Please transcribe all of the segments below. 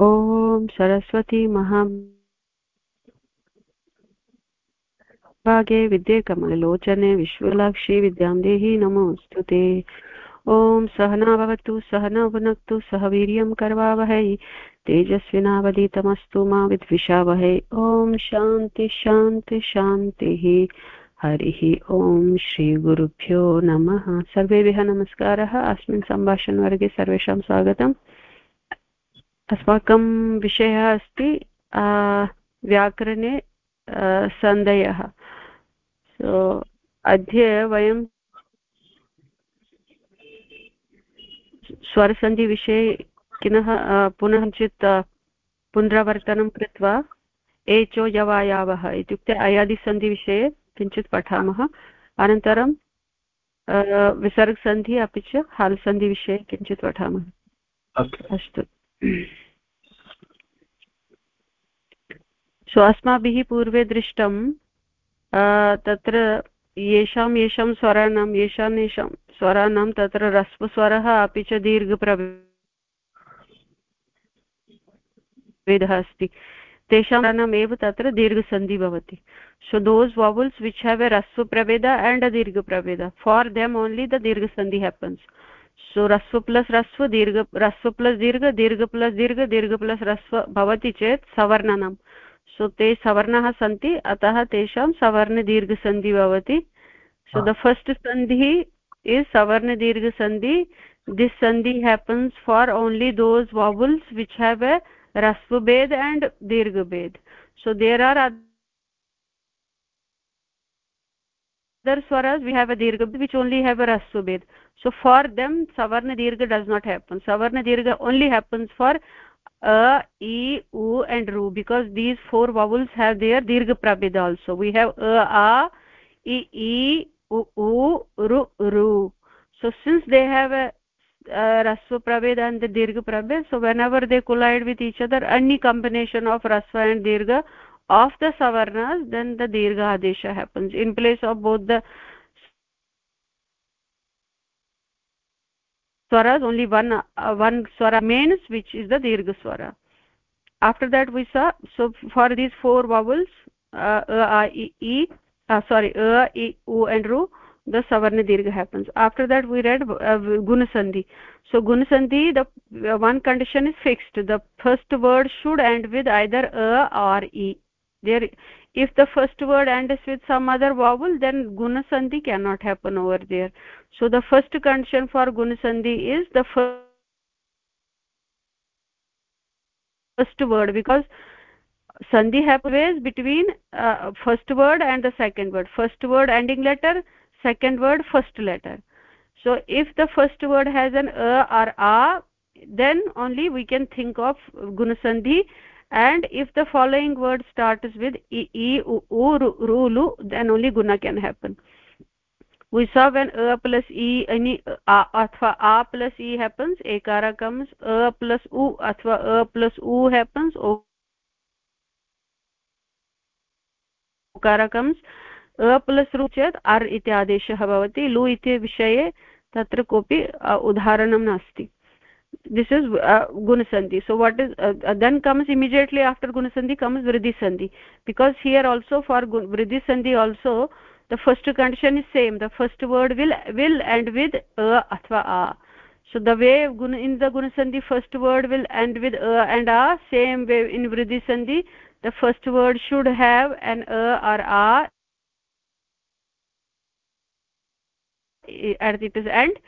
ॐ सरस्वती महा। भागे विद्ये कमललोचने विश्वलाक्षी विद्यां देहि नमोऽस्तु ते। ॐ सहना भवतु, सहना भुनक्तु, सह वीर्यं करवावहै। तेजस्विनावधीतमस्तु मा विद्विषावहै। ॐ शान्ति शान्ति, शान्तिः। हरिः ॐ श्रीगुरुभ्यो नमः। सर्वेभ्यः नमस्कारः। अस्मिन् सम्भाषणवर्गे सर्वेषां स्वागतम्। अस्माकं विषयः अस्ति व्याकरणे सन्धयः। सो अद्य वयं स्वरसन्धिविषये किनः पुनः किञ्चित् पुनरावर्तनं कृत्वा एचो यवायावः इत्युक्ते अयादिसन्धिविषये किञ्चित् पठामः। अनन्तरं विसर्गसन्धि अपि च हाल्सन्धिविषये किञ्चित् पठामः। अस्तु। सो अस्माभिः पूर्वे दृष्टं तत्र येषां येषां स्वराणां, येषां येषां स्वराणां तत्र रस्वस्वरः अपि च दीर्घप्रभेदः अस्ति। तेषां एव तत्र दीर्घसन्धि भवति। So those vowels which have a रस्वप्रभेद and a दीर्घप्रभेद फार् देम् ओन्ली द दीर्घसन्धि हेपन्स् सो रस्व प्लस् रस्व दीर्घ रस्व प्लस् दीर्घ दीर्घ प्लस् दीर्घ दीर्घ प्लस् रस्व भवति चेत् सवर्णनं सो ते सवर्णाः सन्ति अतः तेषां सवर्णदीर्घसन्धि भवति so the first sandhi is सवर्णदीर्घसन्धि this sandhi happens for only those vowels which have a रस्वभेद and so there are are other swaras we have a dirgha which only have a rasva bed so for them savarna dirgha does not happen. Savarna dirgha only happens for a e u and ru because these four vowels have their dirgha prabheda also. We have a a e e u u ru ru. So since they have a uh, rasva and the dirgha prabhed so whenever they collide with each other any combination of rasva and dirgha of the savarnas then the dirgha adesha happens. In place of both the swaras only one uh, one swara remains which is the dirgha swara. After that we saw so for these four vowels uh, e, e uh, sorry a, e, u and ru the savarna dirgha happens. After that we read uh, gunasandhi so gunasandhi the uh, one condition is fixed. The first word should end with either a or e there if the first word ends with some other vowel then gunasandhi cannot happen over there. So the first condition for gunasandhi is the first word because sandhi happens between uh, first word and the second word. First word ending letter second word first letter. So if the first word has an a or a then only we can think of gunasandhi and if the following word starts with e, e u, u ru, lu then only guna can happen we saw when a plus e any a athva a plus e happens ekara comes a plus u athva a plus u happens okara comes अ plus रु चेत् अर् इति आदेशः भवति लु इति विषये तत्र कोऽपि उदाहरणं नास्ति this is uh, gunasandhi. So what is uh, uh, then comes immediately after gunasandhi comes vriddhi sandhi because here also for vriddhi sandhi also the first condition is same. The first word will will end with a athva a. So the way in the gunasandhi first word will end with a and a. Same way in vriddhi sandhi the first word should have an a or a. At its end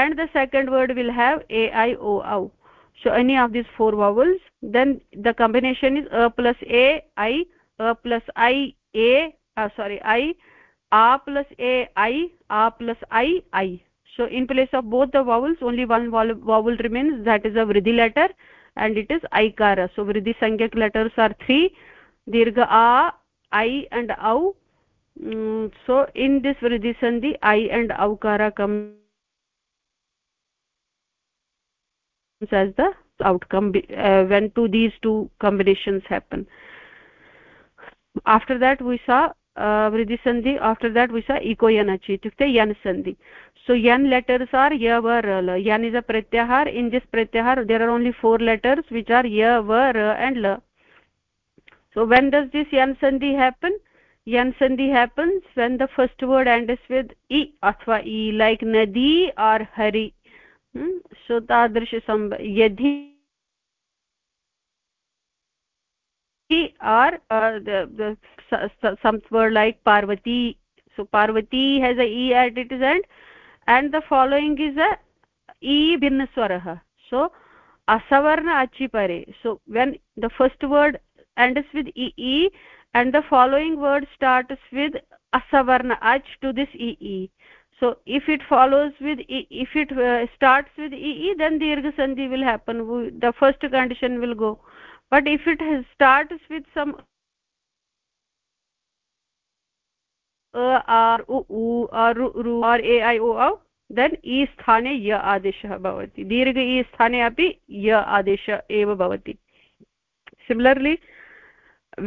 and the second word will have a i o au so any of these four vowels then the combination is a plus a i a plus i a uh, sorry i a plus a i a plus i i. So in place of both the vowels only one vowel remains that is a vriddhi letter and it is aikara. So vriddhi sangyak letters are three dirgha a i and au. Mm, so in this vriddhi sandhi i and aukara come as the outcome uh, when two these two combinations happen. After that we saw uh, vriddhi sandhi. After that we saw iko yanachi itukte yan sandhi. So yan letters are ya va ra yan is a pratyahar. In this pratyahar there are only four letters which are ya va ra and la so when does this yan sandhi happen? Yan sandhi happens when the first word ends with i athva e like nadi or hari so तादृशसम्ब यदि आर् सम्वर् like Parvati so Parvati has a E at it is and and the following is a ई भिन्नस्वरः so असवर्ण अचि परे so when the first word ends with इ ई and the following word start with असवर्ण अच to this इ ई so if it follows with e, if it uh, starts with ee then dirgha sandhi will happen we, the first condition will go but if it has, starts with some a r u u r r u r a i o u then e sthane ya आदेशः bhavati dirgha e sthane api ya आदेश एव bhavati similarly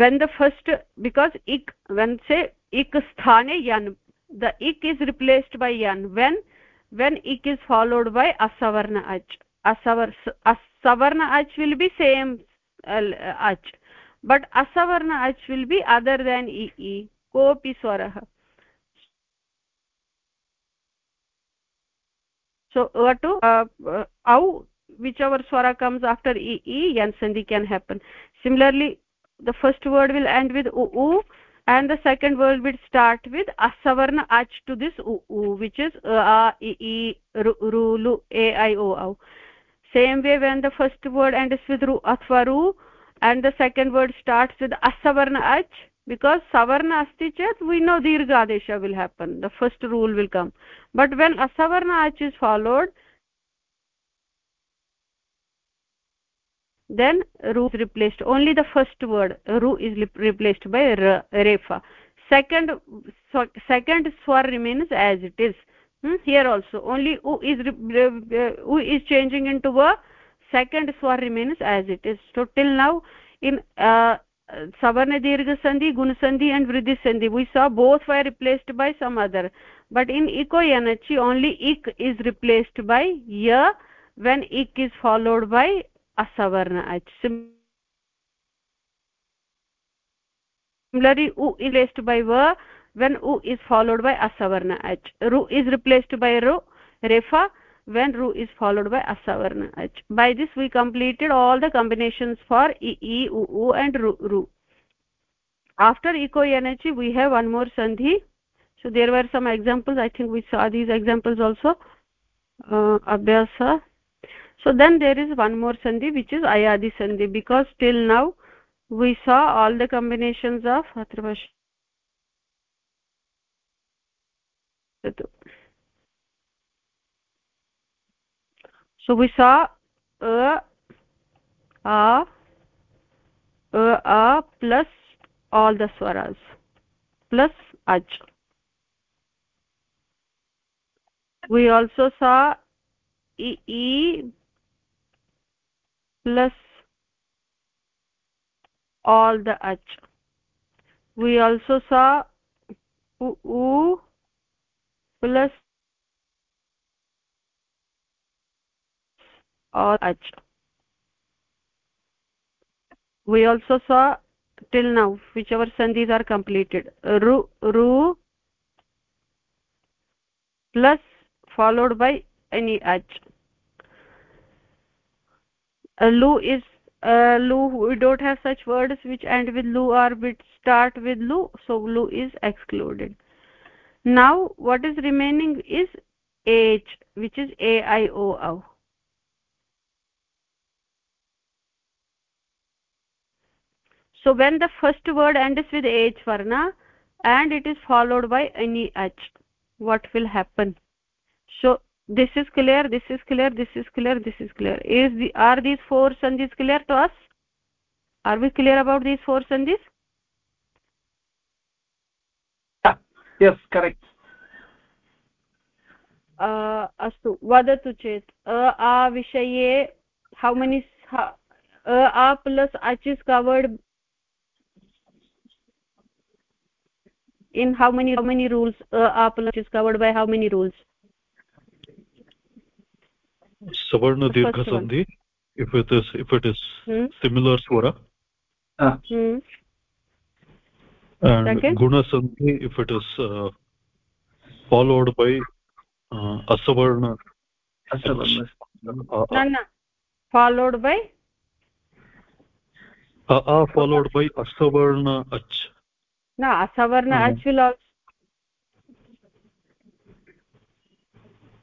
when the first because ik when से ik sthane yan the ik is replaced by yan when when ik is followed by asavarna ach asavar asavarna ach will be same uh, ach but asavarna ach will be other than e e kopi swarah so uh, to uh, uh, au whichever swara comes after e e yan sandhi can happen similarly the first word will end with u u and the second word will start with asavarna ach to this u u which is uh, a e e ru, lu a i o au. Same way when the first word ends with ru athva ru and the second word starts with asavarna ach because savarna asti we know dirgha adesha will happen. The first rule will come. But when asavarna ach is followed then ru is replaced only the first word ru is replaced by r refa. Second so, second swar remains as it is. Hmm? here also only u is u is changing into a second swar remains as it is. So till now in uh, savarna dirgha sandhi guna sandhi and vriddhi sandhi we saw both were replaced by some other. But in iko yanachi only ik is replaced by ya when ik is followed by asavarna ach similarly u is replaced by va when u is followed by asavarna ach ru is replaced by ru refa when ru is followed by asavarna ach by this we completed all the combinations for e e u u and ru ru. After iko yanachi we have one more sandhi. So there were some examples. I think we saw these examples also. Uh, abhyasa so then there is one more sandhi which is ayadi sandhi because till now we saw all the combinations of atravash so we saw a a a, a plus all the swaras plus aj. We also saw e, e plus all the h. We also saw u, plus or ach we also saw till now whichever sandhis are completed. Ru ru plus followed by any ach uh, lu is uh, lu we don't have such words which end with lu or which start with lu so lu is excluded. Now what is remaining is h which is a i o au so when the first word ends with h varna and it is followed by any h what will happen? So this is clear this is clear this is clear this is clear is the are these four sandhis clear to us are we clear about these four sandhis yes correct अस्तु वदतु चेत् अ आ विषये how many a a plus h is covered in how many how many rules uh, apple is covered by how many rules Savarna dirgha sandhi if it is if it is Hmm? similar swara Ah, Hmm. and Second? guna sandhi if it is uh, followed by uh, asavarna asavarna uh, No, no. Followed by uh, uh, followed by asavarna ach no asavarna Mhm. ach will also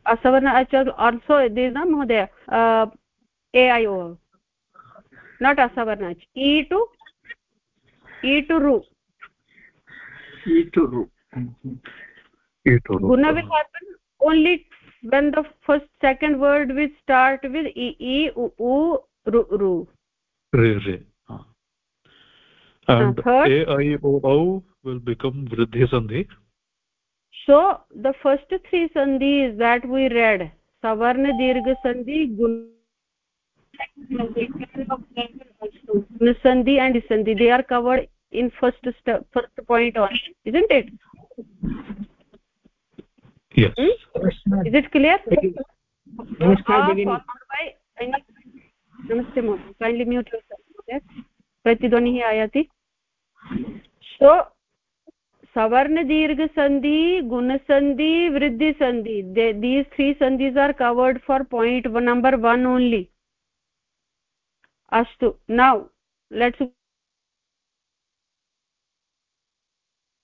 asavarna ach also there is no mohdaya uh, a i o not asavarna ach e to e to ru e to ru Mhm. ito guna will happen only when the first second word will start with e e u u ru ru re re uh. and Uh, a i o au will become vriddhi sandhi so the first three sandhi is that we read savarna dirgha sandhi gun sandhi and sandhi they are covered in first step, first point on isn't it? Yes. Hmm? is it clear? Ah, Namaste ma'am. Kindly mute yourself okay? Pratidwani hi ayati so सवर्ण दीर्घ संधि गुण संधि वृद्धि संधि। These three संधिज are covered for point number one only अस्तु now let's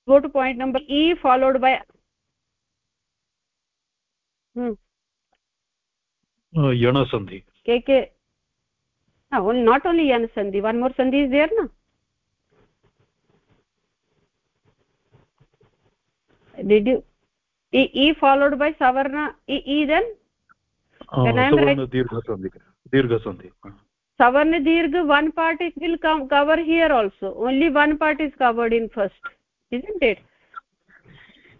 go to point number E followed by यण के के नॉट ओनली यण संधि वन मोर संधि इज़ देयर ना did you e, e followed by savarna e, e then? Uh, When I savarna dirgha sandhi. Dirgha sandhi. Savarna dirgha one part it will come cover here also. Only one part is covered in first isn't it?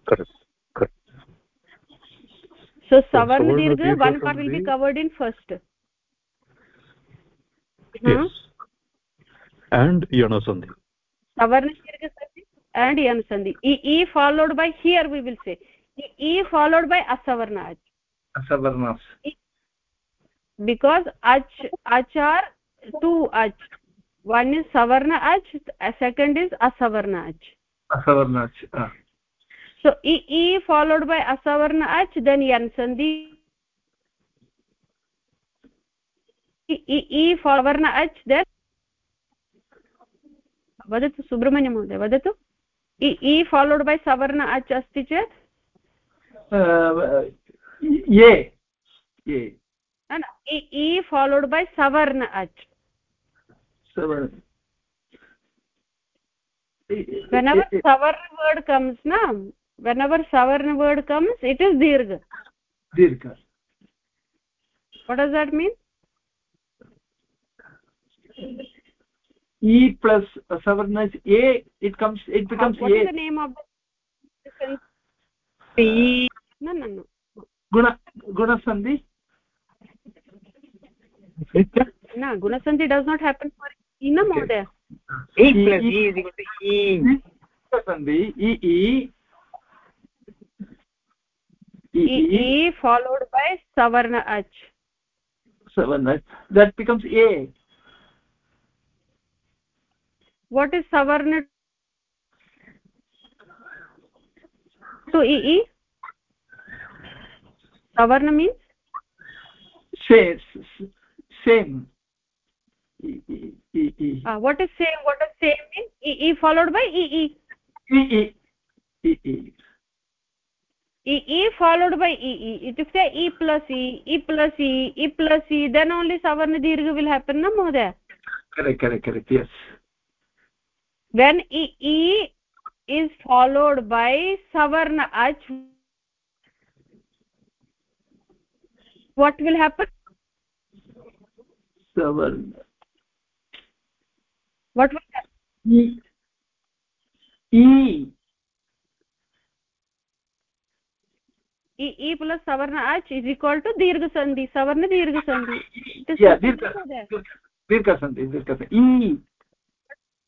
Correct correct. So savarna dirgha one part will be covered in first. Yes. And yana sandhi. Savarna and yan sandhi e, e followed by here we will say e, e followed by asavarna ach asavarnas because ach ach are two ach one is savarna ach a second is asavarna ach asavarnas ah. so e, e followed by asavarna ach then yan sandhi e, e, e savarna ach then वदतु सुब्रह्मण्यं महोदय वदतु इ ई followed बै सवर्ण अच् अस्ति चेत् Uh, ye ye न न इ ई फालोड् बै सवर्ण अच् savarna whenever savarna word comes na whenever savarna word comes it is dirgha dirgha what does that mean E plus savarna is a it comes it becomes How, what a. is the name of the e no no no guna guna sandhi na gunasanti does not happen for e na mohdaya e plus e is equal to e sandhi e e e e followed by savarna ach savarna that becomes a what is savarna to ee savarna means same same ee ee ah what is same what is same mean ee ee followed by ee ee ee ee ee ee ee followed by ee ee itukte e plus e e plus e e plus e then only savarna dirgha will happen na mohdaya correct correct correct yes when e e is followed by savarna ach what will happen? Savarna. What will happen? E e. E e plus savarna ach is equal to dirgha sandhi. Savarna dirgha sandhi. Yeah dirgha dirgha sandhi dirgha sandhi. E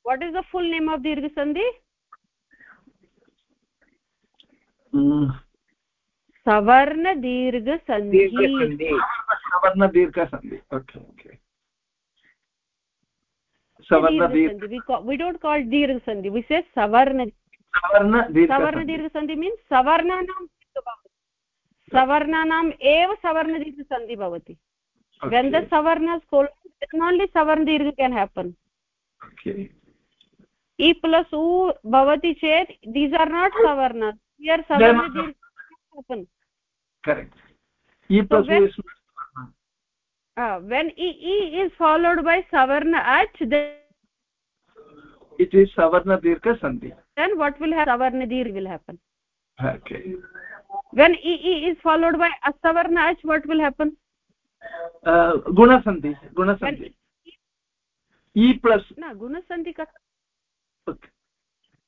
what is the full name of dirgha sandhi mm. savarna dirgha sandhi दीर्घसन्धि सवर्ण दीर्घसन्धि okay okay सवर्ण Dirgha sandhi. we call, we don't call dirgha sandhi we say savarna सवर्ण savarna dirgha sandhi means savarnanam savarnanam eva savarna dirgha sandhi bhavati when the savarna is called then only savarna dirgha can happen okay e plus u bhavati chet these are not savarnas here savarna Then- dirgha happen correct e plus when- u is uh, when e, e is followed by savarna ach then, it is savarna dirgha sandhi then what will happen savarna dirgha will happen okay when e, e is followed by asavarna ach what will happen uh, guna sandhi guna when sandhi e plus na guna sandhi ka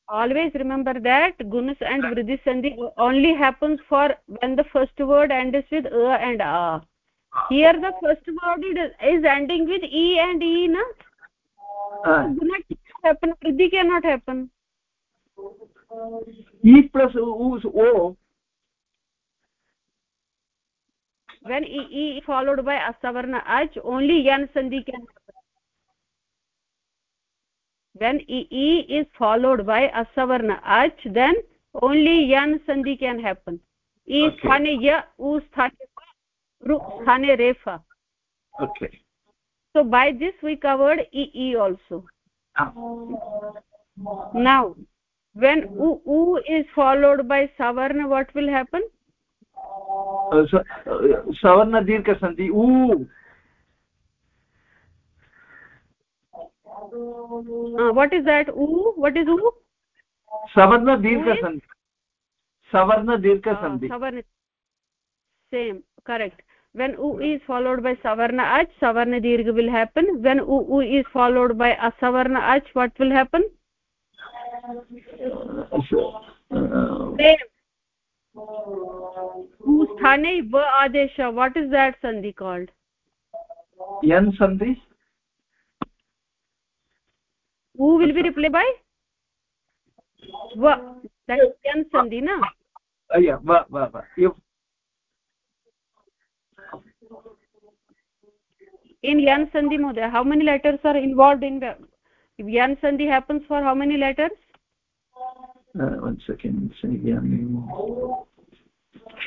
always remember that gunas and vriddhi sandhi only happens for when the first word ends with a and a. Here the first word is, ending with e and e na? Uh, guna cannot happen. Vriddhi cannot happen. E plus u is o. When e, e followed by asavarna ach only yan sandhi can happen when e, e is followed by asavarna ach then only yan sandhi can happen e Okay. sthane ya u sthane va, ru sthane refa okay so by this we covered e e also ah. now when u u is followed by savarna what will happen uh, so, uh, savarna dirgha sandhi u what is that u what is u savarna dirgha sandhi savarna dirgha Ah, sandhi savarna same correct when u is followed by savarna ach savarna dirgha will happen when u, u is followed by asavarna ach what will happen uh, uh, same u sthane va adesha what is that sandhi called yan sandhi u will be replaced by? Va that is yan sandhi na? Uh, yeah va va va. If in yan sandhi mohdaya how many letters are involved in the if yan sandhi happens for how many letters? Uh, one second say yan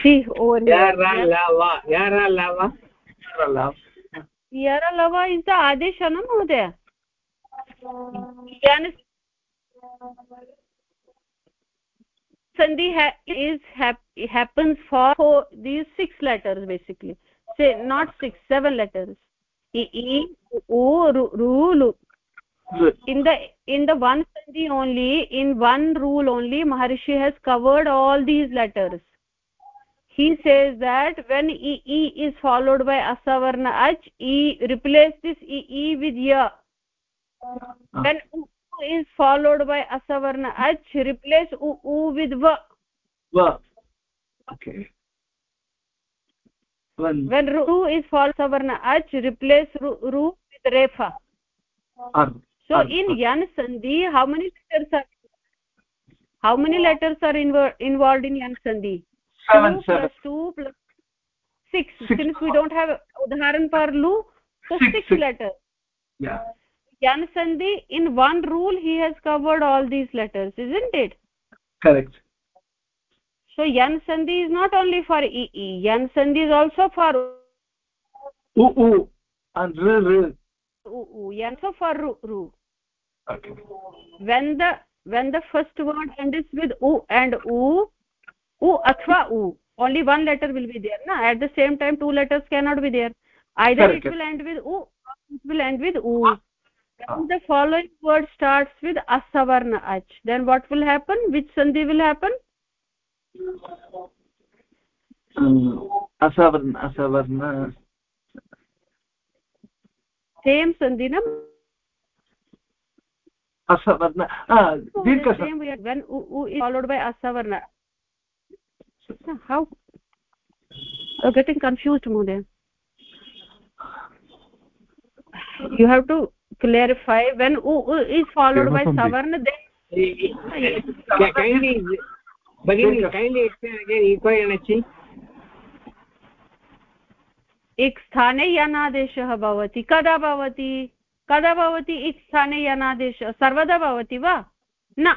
see over here. Yara Yan- lava. Yara lava. Yara lava is the adesha na mohdaya yan sandhi ha is hap happens for these six letters basically. Say not six seven letters. E e u ru in the in the one sandhi only in one rule only maharishi has covered all these letters. He says that when e, e is followed by asavarna ach e replace this e, e with ya Ah. when u is followed by asavarna. Ach replace u, u with va va okay. One. When ru is followed by asavarna ach replace ru, ru with refa ar so ar, in ar. yan sandhi how many letters are how many uh. letters are invo- involved in yan sandhi? Seven 2 seven. plus 2 plus 6 Six. since we don't have udharan for lu so Six, 6 six. letters. Yeah yan sandhi in one rule he has covered all these letters isn't it? Correct. So yan sandhi is not only for e e yan sandhi is also for u u. And r r u. U yan also for ru ru okay. When the when the first word ends with u and u u athva u only one letter will be there na? At the same time two letters cannot be there. Either Correct. it will end with u or it will end with u when the following word starts with asavarna ach then what will happen? Which sandhi will happen? Um, asavarna asavarna. Same sandhi na? Asavarna ah dirgha same when u, u is followed by asavarna. How? You're getting confused mohdaya you have to clarify when u, u is followed by savarna then एक स्थाने यनादेशः भवति कदा भवति कदा भवति इक् स्थाने यनादेश सर्वदा भवति वा न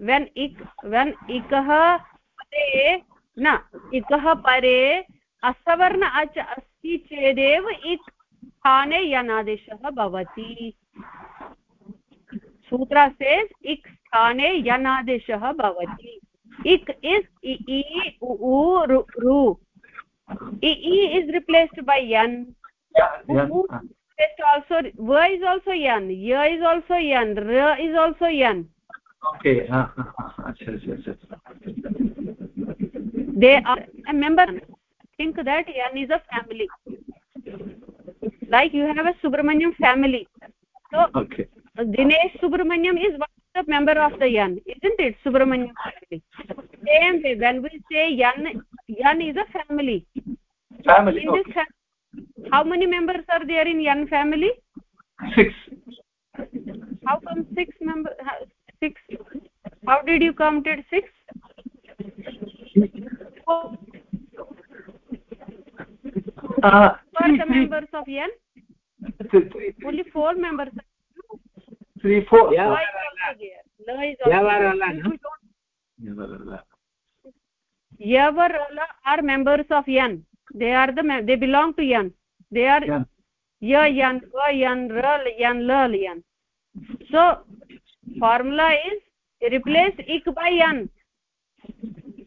वेन् इक् वेन् इकः न इकः परे असवर्ण अच् अस्ति चेदेव इक् स्थाने यनादेशः भवति सूत्र सेस् इक् स्थाने यनादेशः भवति ik is e e u ru ru e e replaced also v is also yan y is also yan r is also yan okay ha acha acha they are a member think that yan is a family. Like you have a subramanyam family. So okay. Dinesh subramanyam is one of the member of the yan isn't it subramanyam family? Same way when we say yan yan is a family. Family in fam how many members are there in yan family? Six. How come six member six? How did you count it six uh, four the members of yan three, three, only four members three four. Yeah. Why is also there? La is also Yavarala, there. no? We don't- Yavarala are members of yan they are the they belong to yan they are Yeah. ya yan va yan ra yan la yan so formula is replace ik by yan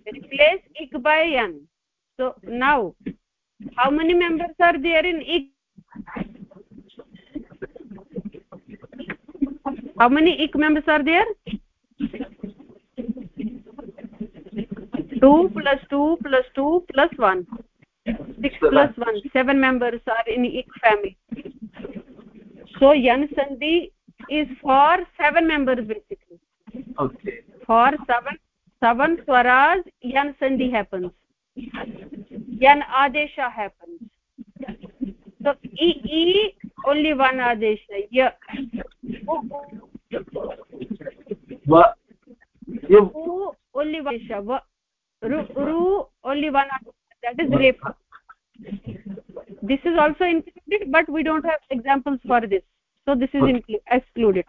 replace ik by yan so now how many members are there in ik how many ik members are there? 2 plus 2 plus 2 plus 1 6 plus 1 7 members are in ik family. So yan sandhi is for 7 members basically. Okay. For 7 7 swaras yan sandhi happens yan adesha happens so e e only one adesha ya va you u only one adesha va ru ru only one adesha that is repa this is also included but we don't have examples for this so this is inclu excluded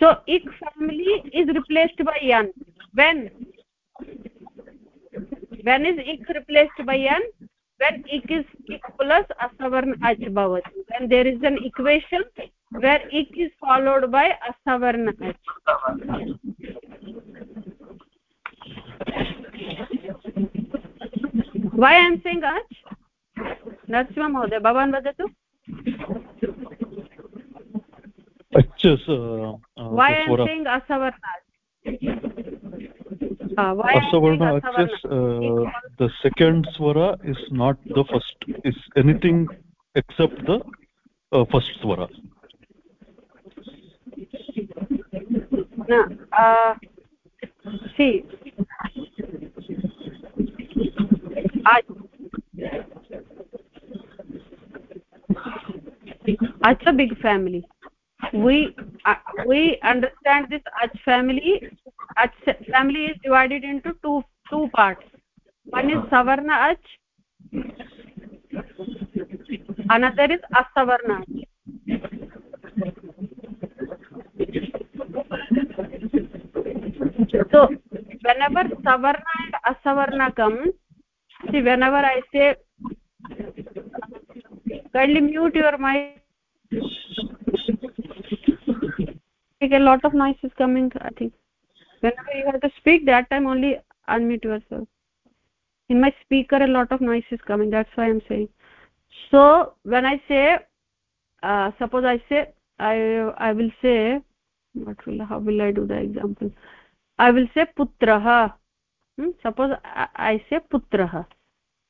so ik family is replaced by yan when when is ik replaced by yan when ik is ik plus asavarn ach bhavati when there is an equation where ik is followed by asavarn ach why i am saying ach Narasimha महोदय भवान् वदतु uh, uh, why i am saying asavarna uh, Asavarna asavarna Achas, uh, the second swara is not the first, is anything except the uh, first swara. no uh, see ach ach a big family. We uh, we understand this ach family ach family is divided into two two parts one is savarna ach another is asavarna so whenever savarna and asavarna comes see whenever i say kindly mute your mic like a lot of noise is coming i think whenever you have to speak that time only unmute yourself. In my speaker a lot of noise is coming that's why i'm saying. So when i say uh, suppose i say i i will say what will how will i do the example? I will say putrah hmm? suppose I, I say putrah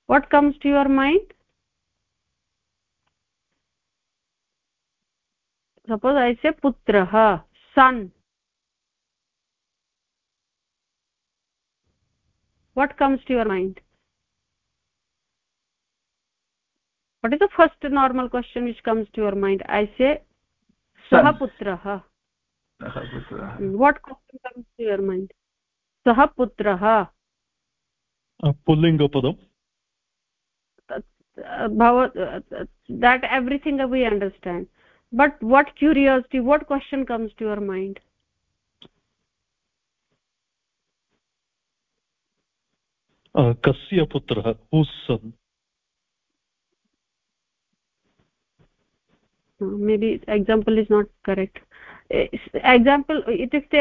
what comes to your mind? Suppose i say putrah son what comes to your mind what is the first normal question which comes to your mind i say sah putrah what question comes to your mind sah putrah पुल्लिङ्गपदम् that everything we understand but what curiosity what question comes to your mind कस्य पुत्रः whose son may be example is not correct example इत्युक्ते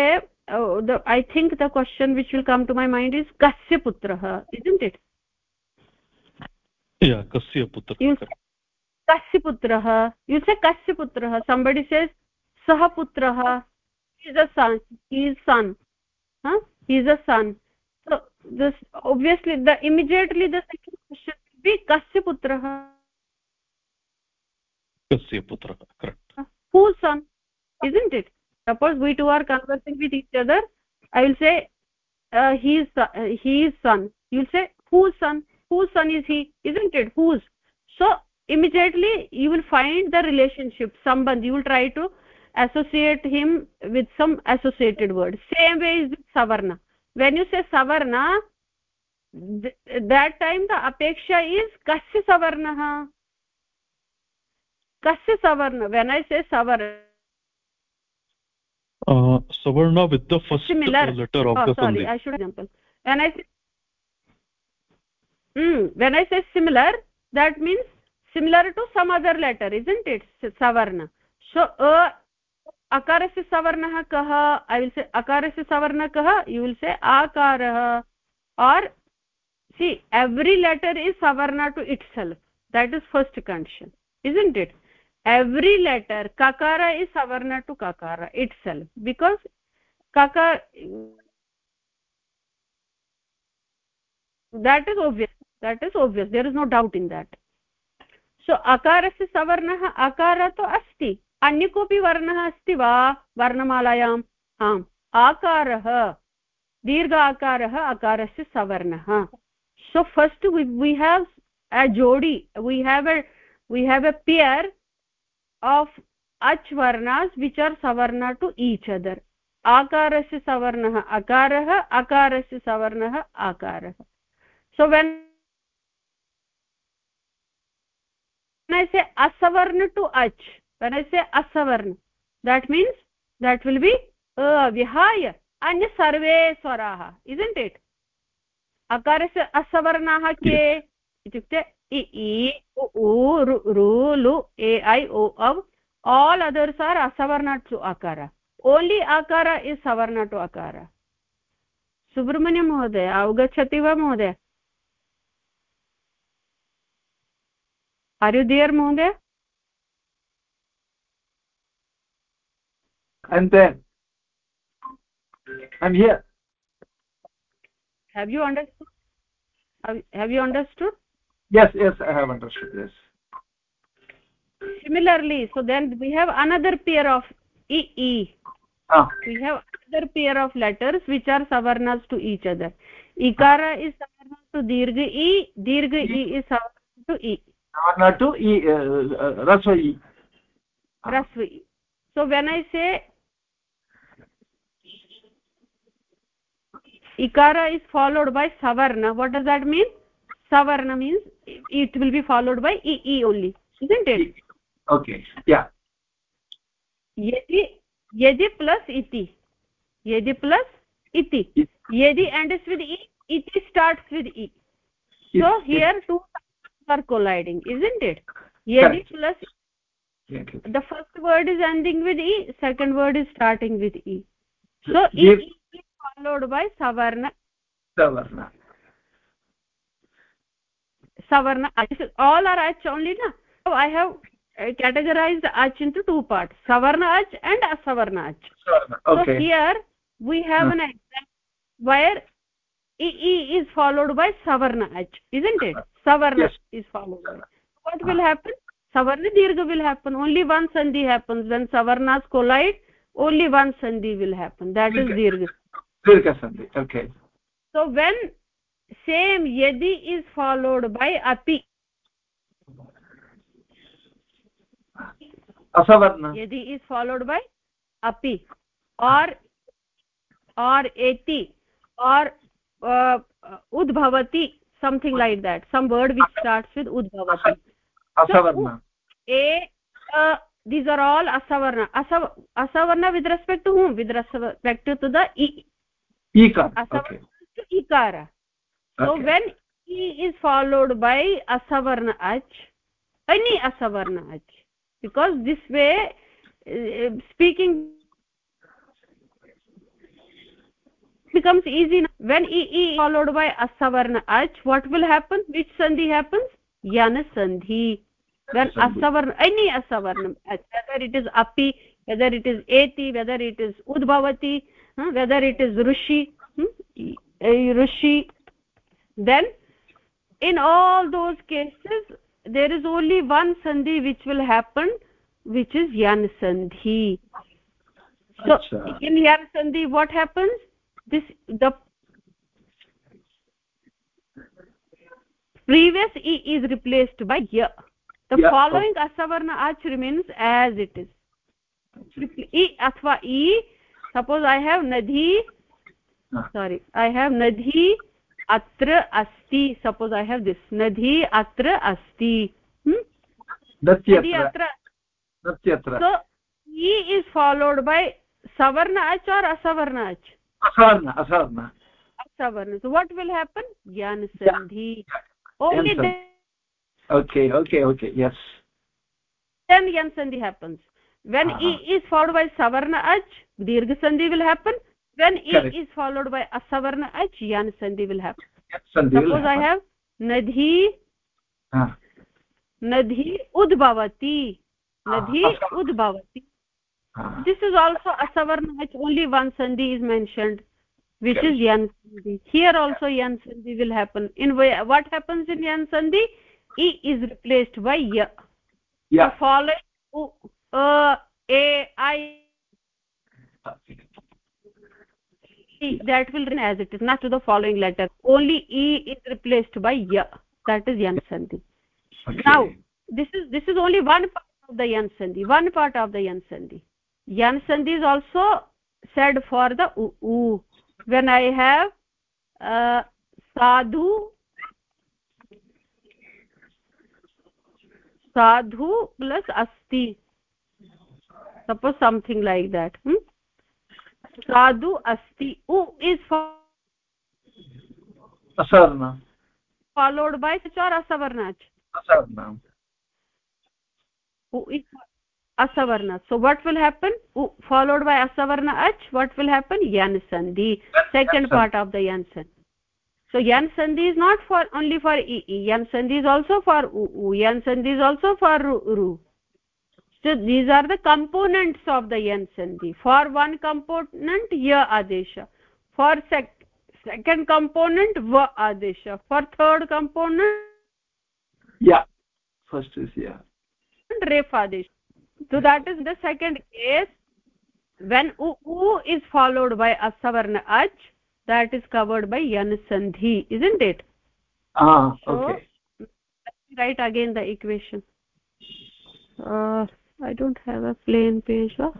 I think the question which will come to my mind is कस्य पुत्रः it it कस्य पुत्रः कस्य पुत्रः यु से कस्य पुत्रः सम्बडि सेस् सः पुत्रः इस् अ सन् इस् सन् इस् अ सन् this obviously the immediately the second question will be kasya putrah kasya putrah correct whose son isn't it? Suppose we two are conversing with each other i will say uh, he is uh, he is son. You will say whose son? Whose son is he? Isn't it? Whose so immediately you will find the relationship sambandh. You will try to associate him with some associated word. Same way is with savarna when you say savarna th that time the apeksha is kasya savarnah kasya savarna. When i say savarna. Uh, savarna with the first similar. letter of oh, the sorry sandhi i should example. When i say mm, when i say similar that means similar to some other letter isn't it? Savarna. So a अकारस्य सवर्णः कः? I will say अकारस्य सवर्णः कः? You will say आकारः। Or see every letter is सवर्ण to itself that is first condition isn't it every letter ककार is सवर्ण to ककार itself because ककार that is obvious that is obvious there is no doubt in that so अकारस्य सवर्णः अकार तु अस्ति अन्य कोऽपि वर्णः अस्ति वा? वर्णमालायाम्? आम्। आकारः। दीर्घ आकारः अकारस्य सवर्णः so first we have a जोडि। We have a we have a pair of अच् वर्णास् विच् आर् सवर्ण टु ईच् अदर् आकारस्य सवर्णः अकारः अकारस्य सवर्णः आकारः। सो वेन् असवर्ण टु अच् when i say asavarna that means that will be vihaya anya sarve swaraah isn't it akarasya asavarnaah ke itukte i i u u ru ru lu a i o av all others are asavarna to akara only akara is savarna to akara Subrahmanyam महोदय अवगच्छति वा महोदय are you there mohoday i'm there i'm here. Have you understood? Have, you understood? Yes yes i have understood yes. Similarly so then we have another pair of e e. Ah. we have another pair of letters which are savarnas to each other. Ikara is savarna to dirgha e dirgha e is savarna to e. Savarna to e uh, rasva e. Rasva e. So when i say ikara is followed by savarna. What does that mean? Savarna means it will be followed by e e only isn't it? Okay yeah. Yadi yadi plus iti. Yadi plus iti. Yadi ends with e iti starts with e. So here two are colliding isn't it? Yadi plus the first word is ending with e second word is starting with e. So e followed by savarna savarna savarna all are ach only na? So i have categorized ach into two parts. savarna ach and asavarna ach okay. so here we have hmm. an example where e, e is followed by savarna ach isn't it? Savarna yes. is followed by. What will happen? savarna dirgha will happen. Only one sandhi happens. When savarnas collide only one sandhi will happen. That is dirgha dirgha sandhi okay so when same yadi is followed by api asavarna yadi is followed by api or or eti or uh, udbhavati something like that some word which starts with udbhavati asavarna so, a uh, these are all asavarna Asav asavarna with respect to whom with respect to the e ikar okay to ikara so okay. when e is followed by asavarna ach any asavarna ach because this way uh, speaking becomes easy when e, e followed by asavarna ach what will happen which sandhi happens yana sandhi when asavarna any asavarna whether it is api whether it is eti whether it is udbhavati whether it is rushi hmm, rushi then in all those cases there is only one sandhi which will happen which is yan sandhi. So in yan sandhi what happens? This the previous e is replaced by ya the yeah. following asavarna ach remains as it is. E athva e suppose i have nadhi. Sorry. I have nadhi atra asti. Suppose i have this. Nadhi atra asti. Hmm? nadhi atra. So e is followed by savarna ach or asavarna ach asavarna asavarna. Asavarna. So what will happen? Yan sandhi. Only then. Okay okay okay. Yes. Then yan sandhi happens. When uh -huh. e is followed by savarna ach dirgha sandhi will happen. When e is followed by asavarna ach yan sandhi will happen. Sandhi suppose i have nadhi nadhi udbhavati. Nadhi uh, udbhavati. This is also asavarna ach only one sandhi is mentioned which is yan sandhi. Here also yan sandhi will happen. In what happens in yan sandhi? E is replaced by ya. Yeah the following uh, a i that will remain as it is not to the following letter only e is replaced by ya that is yan sandhi okay. now this is this is only one part of the yan sandhi one part of the yan sandhi yan sandhi is also said for the u, u. when i have uh, sadhu sadhu plus asti suppose something like that hmm? Sadhu asti u is for asavarna followed by such or asavarna u is asavarna so what will happen? u followed by asavarna ach what will happen? yan sandhi second part of the yan sandhi so yan sandhi is not for only for e, e. yan sandhi is also for u, u. yan sandhi is also for ru, ru. So these are the components of the yan sandhi. For one component ya adesha. For sec second component va adesha. For third component yeah. First is yeah. Ref adesha. So that is the second case. When u, u is followed by asavarna ach that is covered by yan sandhi isn't it? Ah okay. so, write again the equation. Uh, i don't have a plain page huh?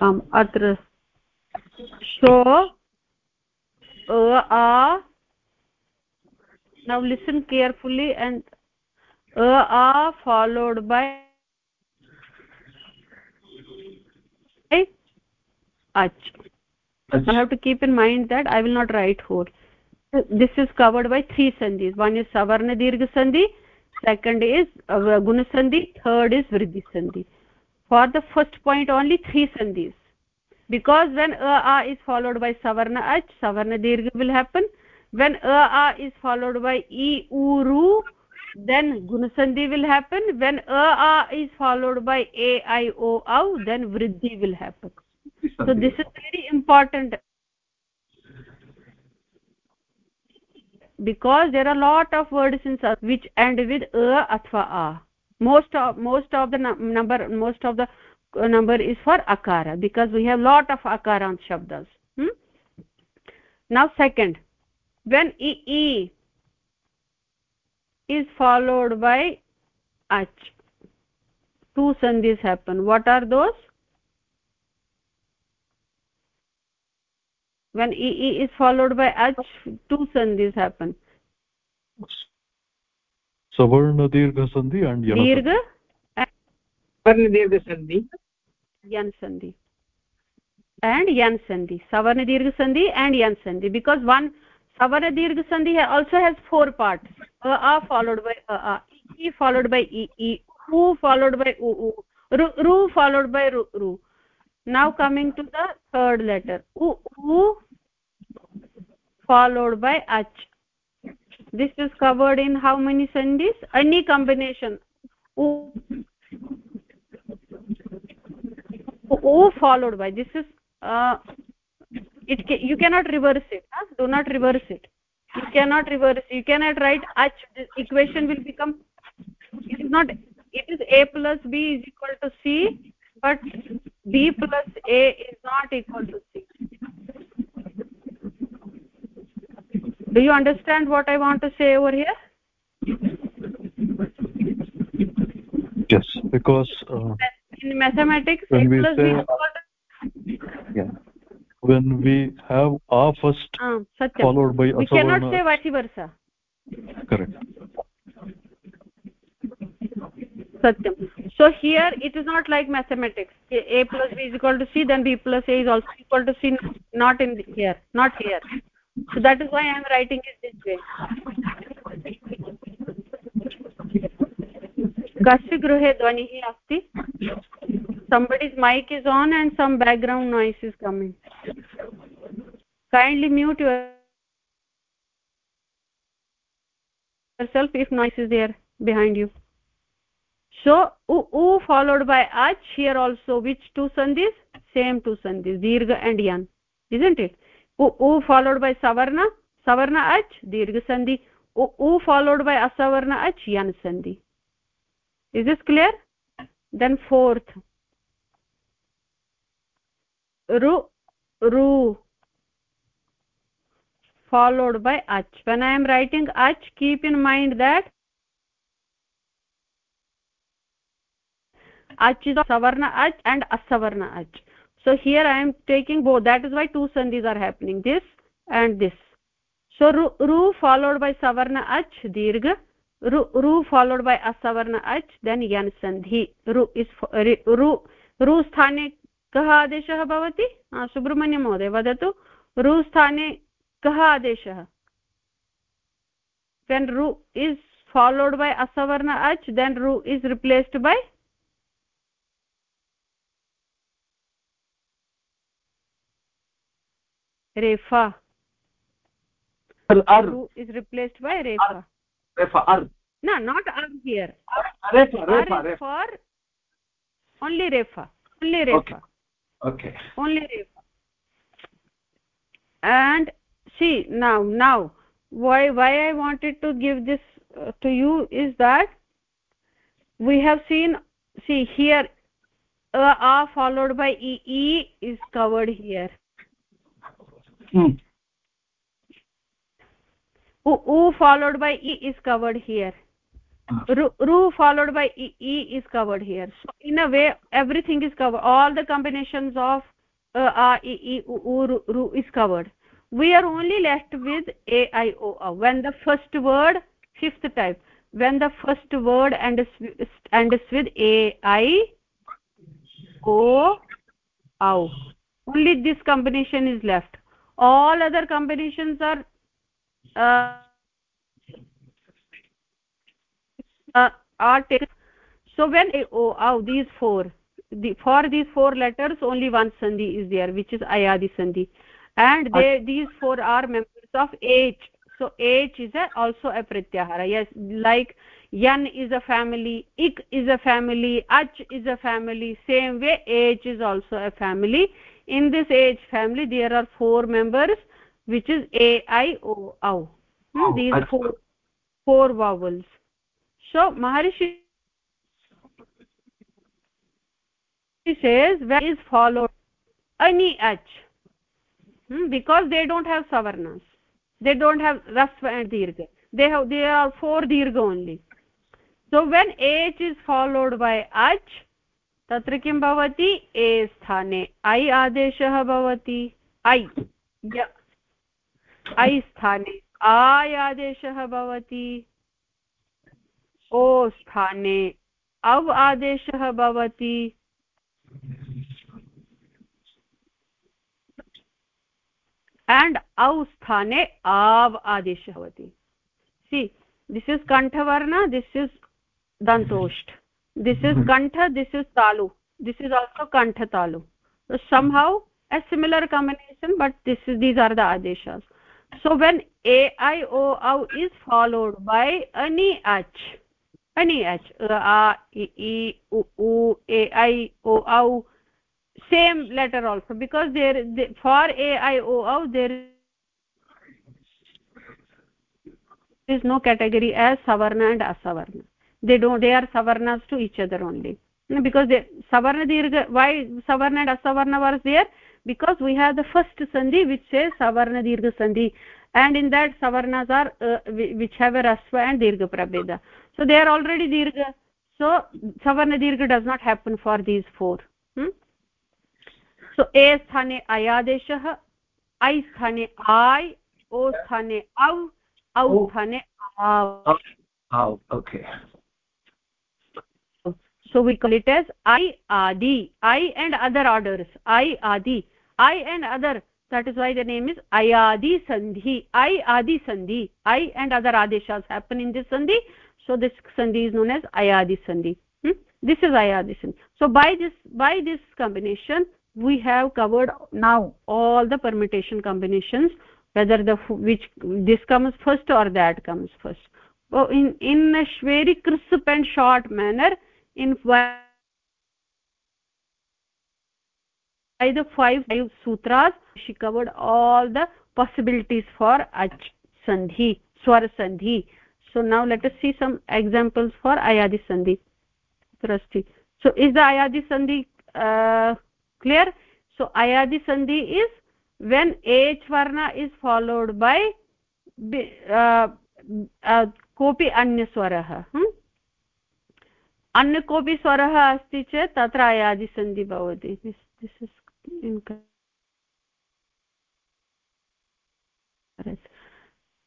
um atra so uh, a now listen carefully and uh, a followed by ach i have to keep in mind that i will not write whole. This is covered by three sandhis. One is savarna dirgha sandhi second is uh, guna sandhi third is vriddhi sandhi for the first point only three sandhis. Because when a a is followed by savarna ach savarna dirgha will happen. When a a is followed by e u ru then guna sandhi will happen. When a a is followed by a i o au then vriddhi will happen. So this is very important because there are a lot of words in which end with a athva a. Most of most of the number most of the number is for akara because we have lot of akara on shabdas. Hmm? now second when e is followed by ach two sandhis happen. What are those when e, e is followed by ach two sandhis happen. Savarna dirgha sandhi and yana dirgha savarna dirgha sandhi. Yan sandhi. And yan sandhi. Savarna dirgha sandhi and yan sandhi. Because one savarna dirgha sandhi also has four parts. A, a followed by a, a. E followed by e e. U followed by u u. Ru, ru followed by ru ru now coming to the third letter. U u followed by ach this is covered in how many sandhis any combination. U followed by. This is uh, it you cannot reverse it huh? do not reverse it. You cannot reverse you cannot write h. This equation will become it is not it is a plus b is equal to c but b plus a is not equal to c. Do you understand what i want to say over here? Yes because uh, in mathematics when a we plus say, b is yeah. When we have a first uh, followed by we cannot say vice versa. Correct satyam so here it is not like mathematics a, a plus b is equal to c then b plus a is also equal to c not in the, here not here so that is why i am writing it this way कस्य गृहे ध्वनिः अस्ति somebody's mic is on and some background noise is coming kindly mute yourself if noise is there behind you so u, u followed by ach here also which two sandhis? Same two sandhis dirgha and yan isn't it? U, u followed by savarna? Savarna ach dirgha sandhi. U, u followed by asavarna ach yan sandhi. Is this clear? Then fourth. Ru ru followed by ach when i am writing ach keep in mind that ach is savarna ach and asavarna ach so here i am taking both that is why two sandhis are happening this and this so ru, ru followed by savarna ach dirgha ru, ru followed by asavarna ach then yan sandhi ru is ru ru sthane कः आदेशः भवति सुब्रह्मण्यं महोदय वदतु ru स्थाने कः आदेशः when ru is followed by asavarna ach then ru is replaced by refa. Ar is replaced by refa? Refa ar no not ar here. Refa refa refa. for only refa. Only refa. Okay. Okay only refa. And see now now why why i wanted to give this uh, to you is that we have seen see here uh, a followed by e e is covered here hmm. u, u followed by e is covered here. Ru, ru followed by e, e is covered here. So in a way everything is covered. All the combinations of uh, a e e u, u ru, ru is covered. We are only left with a i o a. When the first word fifth type when the first word ends ends with a i o au only this combination is left all other combinations are uh, uh, are taken. So when a o au these four the, for these four letters only one sandhi is there which is ayadi sandhi. And they these four are members of ech. So ech is a, also a pratyahara. Yes like yan is a family ik is a family ach is a family. Same way ech is also a family in this age family there are four members which is a i o au. Hmm? these four four vowels. So maharishi says where is followed any ech? Hmm? because they don't have savarnas. They don't have rasva and dirgha. They have they are four dirgha only. So when ech is followed by ach तत्र किं भवति? ए स्थाने। ऐ आदेशः भवति। ऐ। ऐ स्थाने। आय् आदेशः भवति। ओ स्थाने। अव् आदेशः भवति। एण्ड् औ स्थाने आव् आदेशः भवति। सि दिस् इस् कण्ठवर्ण दिस् इस् दन्तोष्ठ this is hmm. kantha this is talu. This is also kantha talu. So somehow a similar combination but this is these are the adeshas. So when a i o au is followed by any ech any ech uh, a e e u u a i o au same letter also because there for a i o o there is no category as savarna and asavarna they don't they are savarnas to each other only. Because they savarna dirgha why savarna and asavarna was there? Because we have the first sandhi which says savarna dirgha sandhi. And in that savarnas are uh, which have a rasva and dirgha prabheda. So they are already dirgha. So savarna dirgha does not happen for these four. Hmm? so a sthane ayadeshah i sthane i o sthane av au oh. sthane av okay so we call it as i adi. I and other orders. I adi. I and other. That is why the name is ayadi sandhi. I adi sandhi. I and other adeshas happen in this sandhi. So this sandhi is known as ayadi sandhi. Hmm? this is ayadi sandhi. So by this by this combination we have covered now all the permutation combinations whether the which this comes first or that comes first. So in in a very crisp and short manner in by the five, five sutras she covered all the possibilities for ach sandhi swara sandhi. So now let us see some examples for ayadi sandhi. So is the ayadi sandhi uh, clear? So ayadi sandhi is when h varna is followed by uh, uh, kopi anya hmm? अन्य कोऽपि स्वरः अस्ति चेत् तत्र अयादिसन्धि भवति।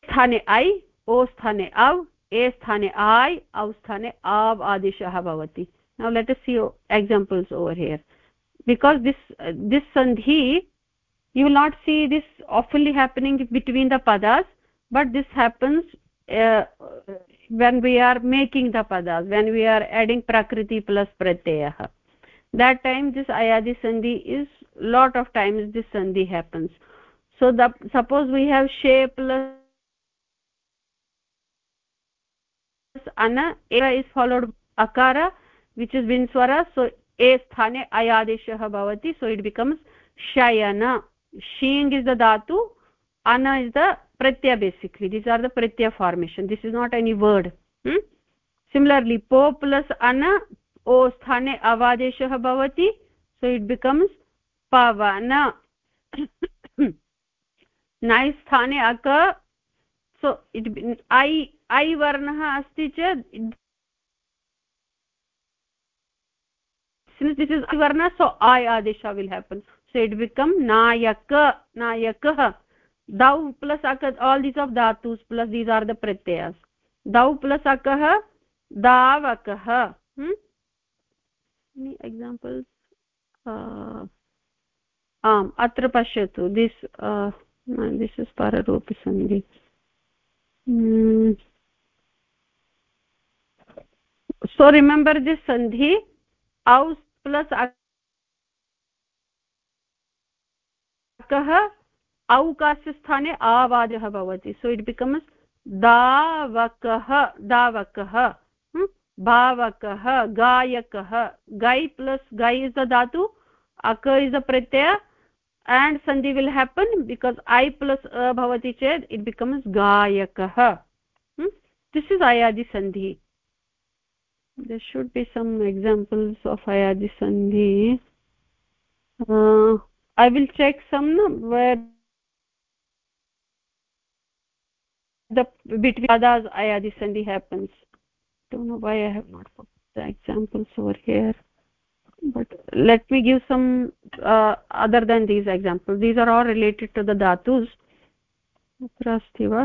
स्थाने ऐ, ओ स्थाने अव् ए स्थाने आय्, औ स्थाने आव् आदिशः भवति। Now let see examples over here because this this सन्धि you not see this awfully happening between the पदास् but this happens when we are making the padas when we are adding prakriti plus pratyayah that time this ayadi sandhi is lot of times this sandhi happens so the suppose we have shape plus ana era is followed akara which is vinswara so ए स्थाने अयादेशः भवति so it becomes शयन शीङ्ग् is the ana is the pratyaya basically these are the pratyaya formation. This is not any word. Hmm? similarly po plus ana o sthane avadeshah bhavati so it becomes pavana. Nai sthane so it i i varnah asti cha since this is varna so i adesha will happen. So it become nayaka nayakah दौ plus अक all these of धातुस् plus these are the प्रत्ययस् दौ plus अकः दावकः example आम्, अत्र पश्यतु। दिस् दिस् इस् पररूपसन्धि सो रिमेम्बर् दिस् सन्धि औस् प्लस् औकस्य स्थाने आवाजः भवति। सो इट् बिकम्स् दावकः दावकः भावकः, गायकः। गै प्लस् गै इस् द धातु, अक इस् द प्रत्यय एण्ड् सन्धि विल् हेपन् बिकास् ऐ प्लस् अ भवति चेत् इट् बिकम्स् गायकः। दिस् इस् अयादि सन्धि देर् शुड् बि सम् एक्साम्पल्स् आफ् अयादि सन्धि ऐ विल् चेक् सम् वेर् the between adas ayadi sandhi happens don't know why i have not put the examples over here but let me give some uh, other than these examples these are all related to the dhatus अत्र अस्ति वा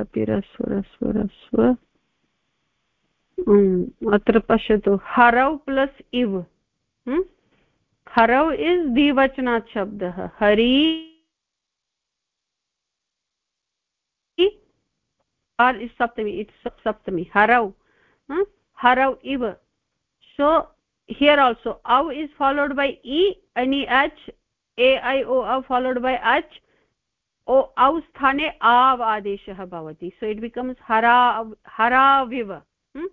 अपि रस्व अत्र पश्यतु हरौ plus इव हरौ is द्विवचनात् शब्दः, हरि आर् इस् सप्तमी इट्स् सप्तमी, हरौ हाँ, हरौ इव। सो हियर् आल्सो औ इस् फालोड् बै इ एनि एच्, ए ऐ ओ, औ फालोड् बै एच्, ओ, औ स्थाने आव् आदेशः भवति। सो इट बिकम्स् हराव्, हराविव हाँ,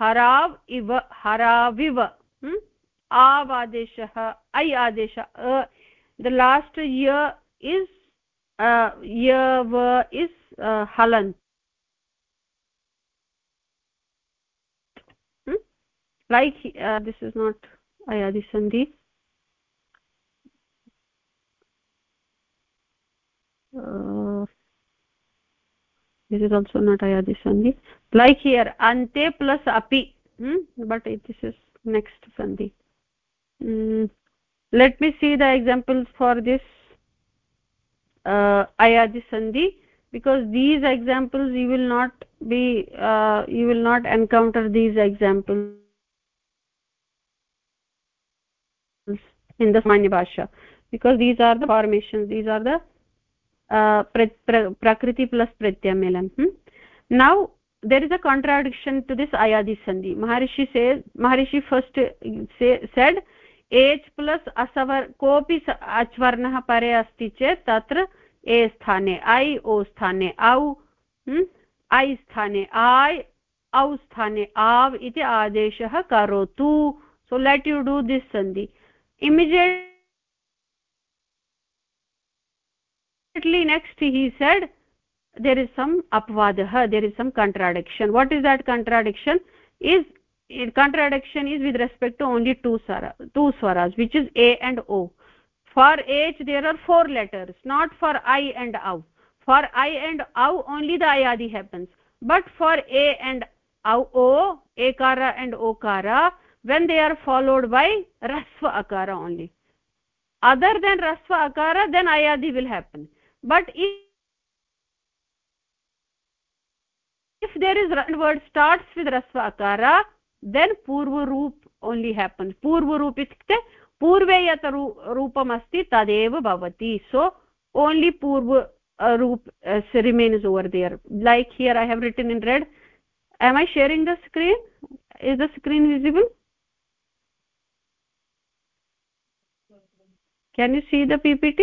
हराव इव, हराविव हाँ। Av adeshah ai adesha uh, the last year is uh, year is uh, like uh, this is not ayadi sandhi uh, this is also not ayadi sandhi like here ante plus api hmm? but it, this is next sandhi mm. let me see the examples for this uh, ayadi sandhi because these examples you will not be uh, you will not encounter these examples in the samanya bhasha because these are the formations these are the uh, pra, pra, prakriti plus pratyamilan hmm? now there is a contradiction to this ayadi sandhi maharishi says maharishi first say, said एच् plus असवर् कोऽपि अच्वर्णः परे अस्ति चेत् तत्र ए स्थाने ऐ ओ स्थाने औ ऐ स्थाने आय् औ स्थाने आव् इति आदेशः करोतु so let you do this सन्धि immediately next he said there is some अपवादः there is some contradiction what is that contradiction is contradiction is with respect to only two swara two swaras which is a and o. For h there are four letters not for i and au. For i and au only the ayadi happens. But for a and au o ekara and okara when they are followed by rasva akara only. Other than rasva akara then ayadi will happen. But if, if there is word starts with rasva akara then purva roop only happens purva roop itukte पूर्वे यत् रूपम् अस्ति तदेव भवति सो only पूर्व रूप remains over there like here i have written in red am i sharing the screen is the screen visible can you see the ppt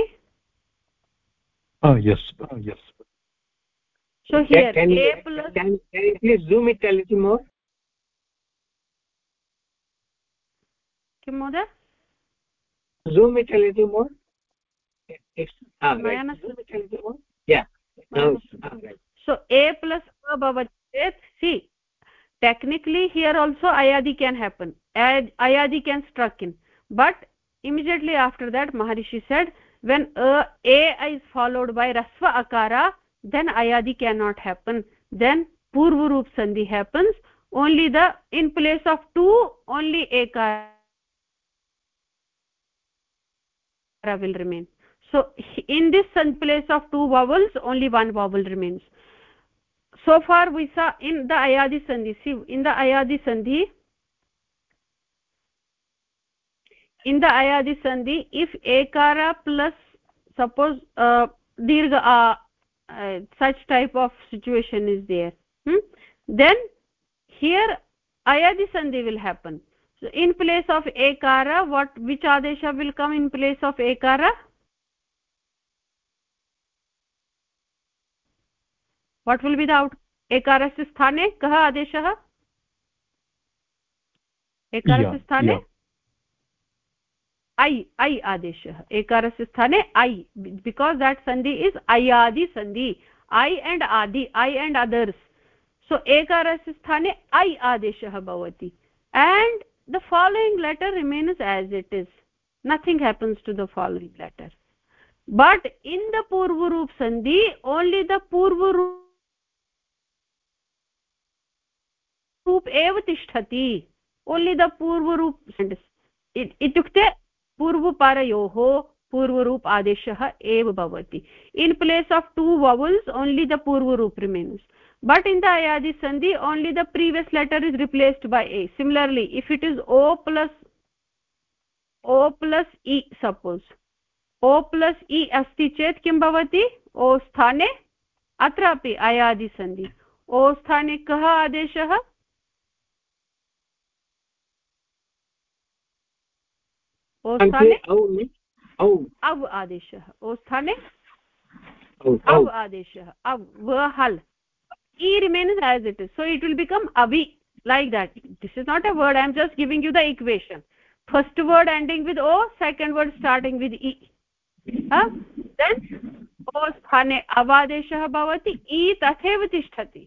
ah yes uh, yes so here can, a plus can, can you please zoom it a little more किं महोदय zoom सो ए plus अ चेत् सि technically here also अयादि can happen अयादि can struck in but immediately after that Maharishi said when A is followed by रस्व अकारा then अयादि can not happen then पूर्वरूप सन्धि happens only the in place of two only एकार will remain so in this place of two vowels only one vowel remains so far we saw in the ayadi sandhi see in the ayadi sandhi in the ayadi sandhi if ekara plus suppose uh, dirgha uh, uh, such type of situation is there hmm? then here ayadi sandhi will happen so in place of ekara what which adesha will come in place of ekara what will be the out ekarasya sthane kah adeshah ekarasya sthane. ऐ ऐ आदेशः एकारस्य स्थाने ऐ because that सन्धि is अयादि सन्धि ऐ एण्ड् आदि ऐ एण्ड् अदर्स् सो एकारस्य स्थाने ऐ आदेशः भवति and the following letter remains as it is nothing happens to the following letter but in the purva roop sandhi, only the purva रूप एव तिष्ठति ओन्लि द पूर्वरूप इत्युक्ते पूर्वपरयोः पूर्वरूप आदेशः एव भवति in place of two vowels only the पूर्वरूप remains but in the ayadi sandhi only the previous letter is replaced by a similarly if it is o plus o plus e suppose o plus e asti chet kim bhavati o sthane अत्रापि अयादिसन्धि ओ स्थाने कः आदेशः ओ स्थाने अव् आदेशः ओ स्थाने अव् आदेशः अव् व हल् e remains as it is so it will become avi like that this is not a word i am just giving you the equation first word ending with o second word starting with e huh? then o sthane avadeshah bhavati e tatheva tishtati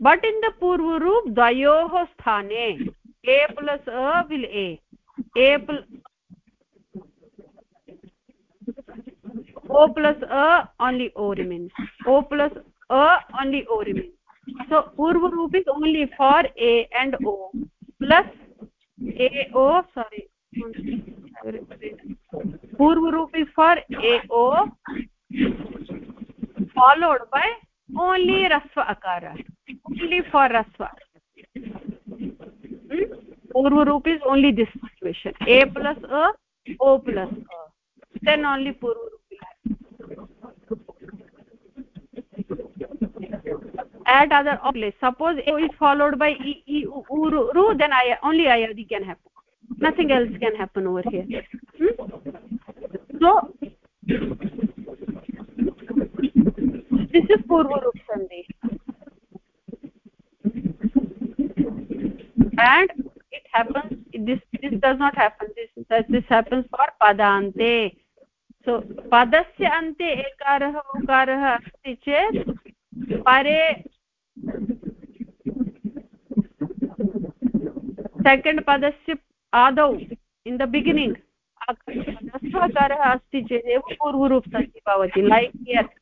but in the purva roop dvayoh sthane a plus a will a a plus o plus a only o remains o plus a only o remains so purva roop is only for a and o plus a o sorry purva roop is for a o followed by only rasva akara only for rasva hmm? purva roop is only this situation a plus a o plus a then only purva roop add other place suppose a is followed by e, e u, ru, ru then I, only ayadi can happen nothing else can happen over here hmm? so this is purva roop sandhi and it happens this this does not happen this this happens for padante so padasya ante ekarah ukarah asti chet pare second पदस्य आदौ in the beginning दस्वाकारः अस्ति चेदेव पूर्वरूपसन्धि भवति like यत्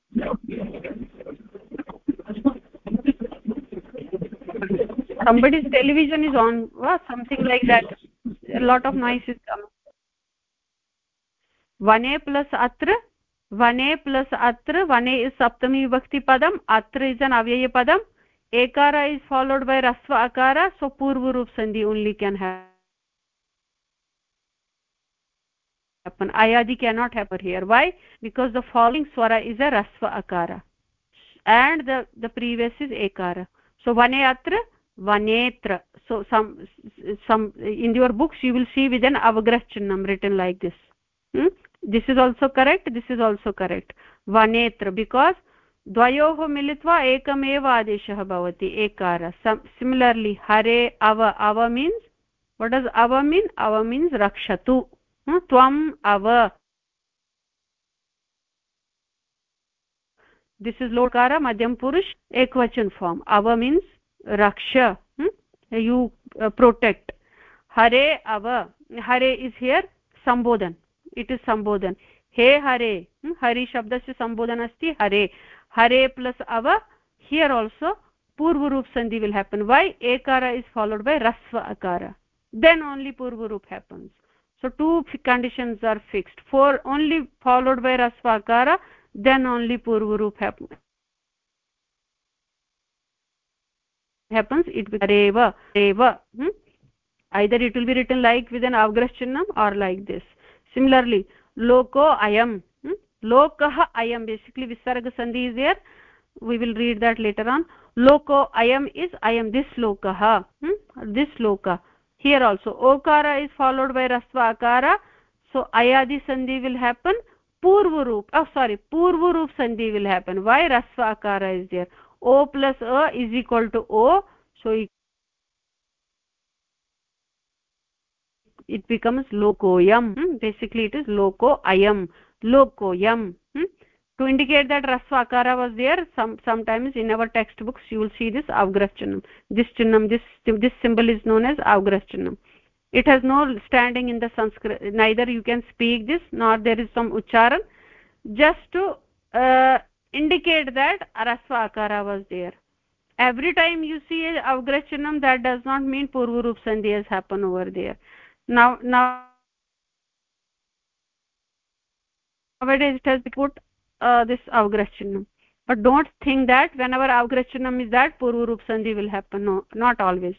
सम्बडिस् television is on वा something like that lot of nice is come वने plus अत्र वने प्लस् अत्र वने इस् सप्तमी विभक्तिपदम् अत्र इस् अन् अव्ययपदम् ekara is followed by rasva akara so purva roop sandhi only can happen ayadi cannot happen here why because the following swara is a rasva akara and the the previous is ekara so vane atra vanetra so some some in your books you will see with an avagrah chinnam written like this hmm? this is also correct this is also correct vanetra because द्वयोः मिलित्वा एकमेव आदेशः भवति, एकार। Similarly हरे, अव अव means what does अव mean अव मीन्स् रक्षतु। त्वम् अव। दिस् इस् लोकार, मध्यम पुरुष, एकवचन फार्म् अव मीन्स् रक्ष। यु प्रोटेक्ट् हरे, अव। हरे इस् हियर् सम्बोधन इट् इस् सम्बोधन हे, हरे। हरि शब्दस्य सम्बोधन अस्ति, हरे। Hare plus ava here also purva roop sandhi will happen why ekara is followed by rasva akara then only purva roop happens so two conditions are fixed for only followed by rasva akara then only purva roop happens happens it becomes reva reva hmm? either it will be written like with an avgrah chinnam or like this similarly loko ayam लोकः अयं basically विसर्गसन्धि is uh we will read that letter on लोको अयम् is अयं this लोकः this लोक here also ओकार is followed by रस्व अकार सो अयादि सन्धि विल् हेपन् पूर्वरूप सारी पूर्वरूप सन्धि विल् हेपन् वै रस्व अकार इस् देयर् ओ प्लस् अ इस् इक्वल् टु ओ सो इट् बिकम्स् लोकोयम् बेसिक्लि इट् इस् लोको अयम् lokoyam hmm? to indicate that rasva akara was there some sometimes in our textbooks you will see this avgrah chinnam this chinnam this this symbol is known as avgrah chinnam it has no standing in the sanskrit neither you can speak this nor there is some ucharan just to uh, indicate that rasva akara was there every time you see a avgrachanam that does not mean purva roop sandhi has happened over there now now nowadays it has put uh, this avgrachanam but don't think that whenever avgrachanam is that purva roop sandhi will happen no not always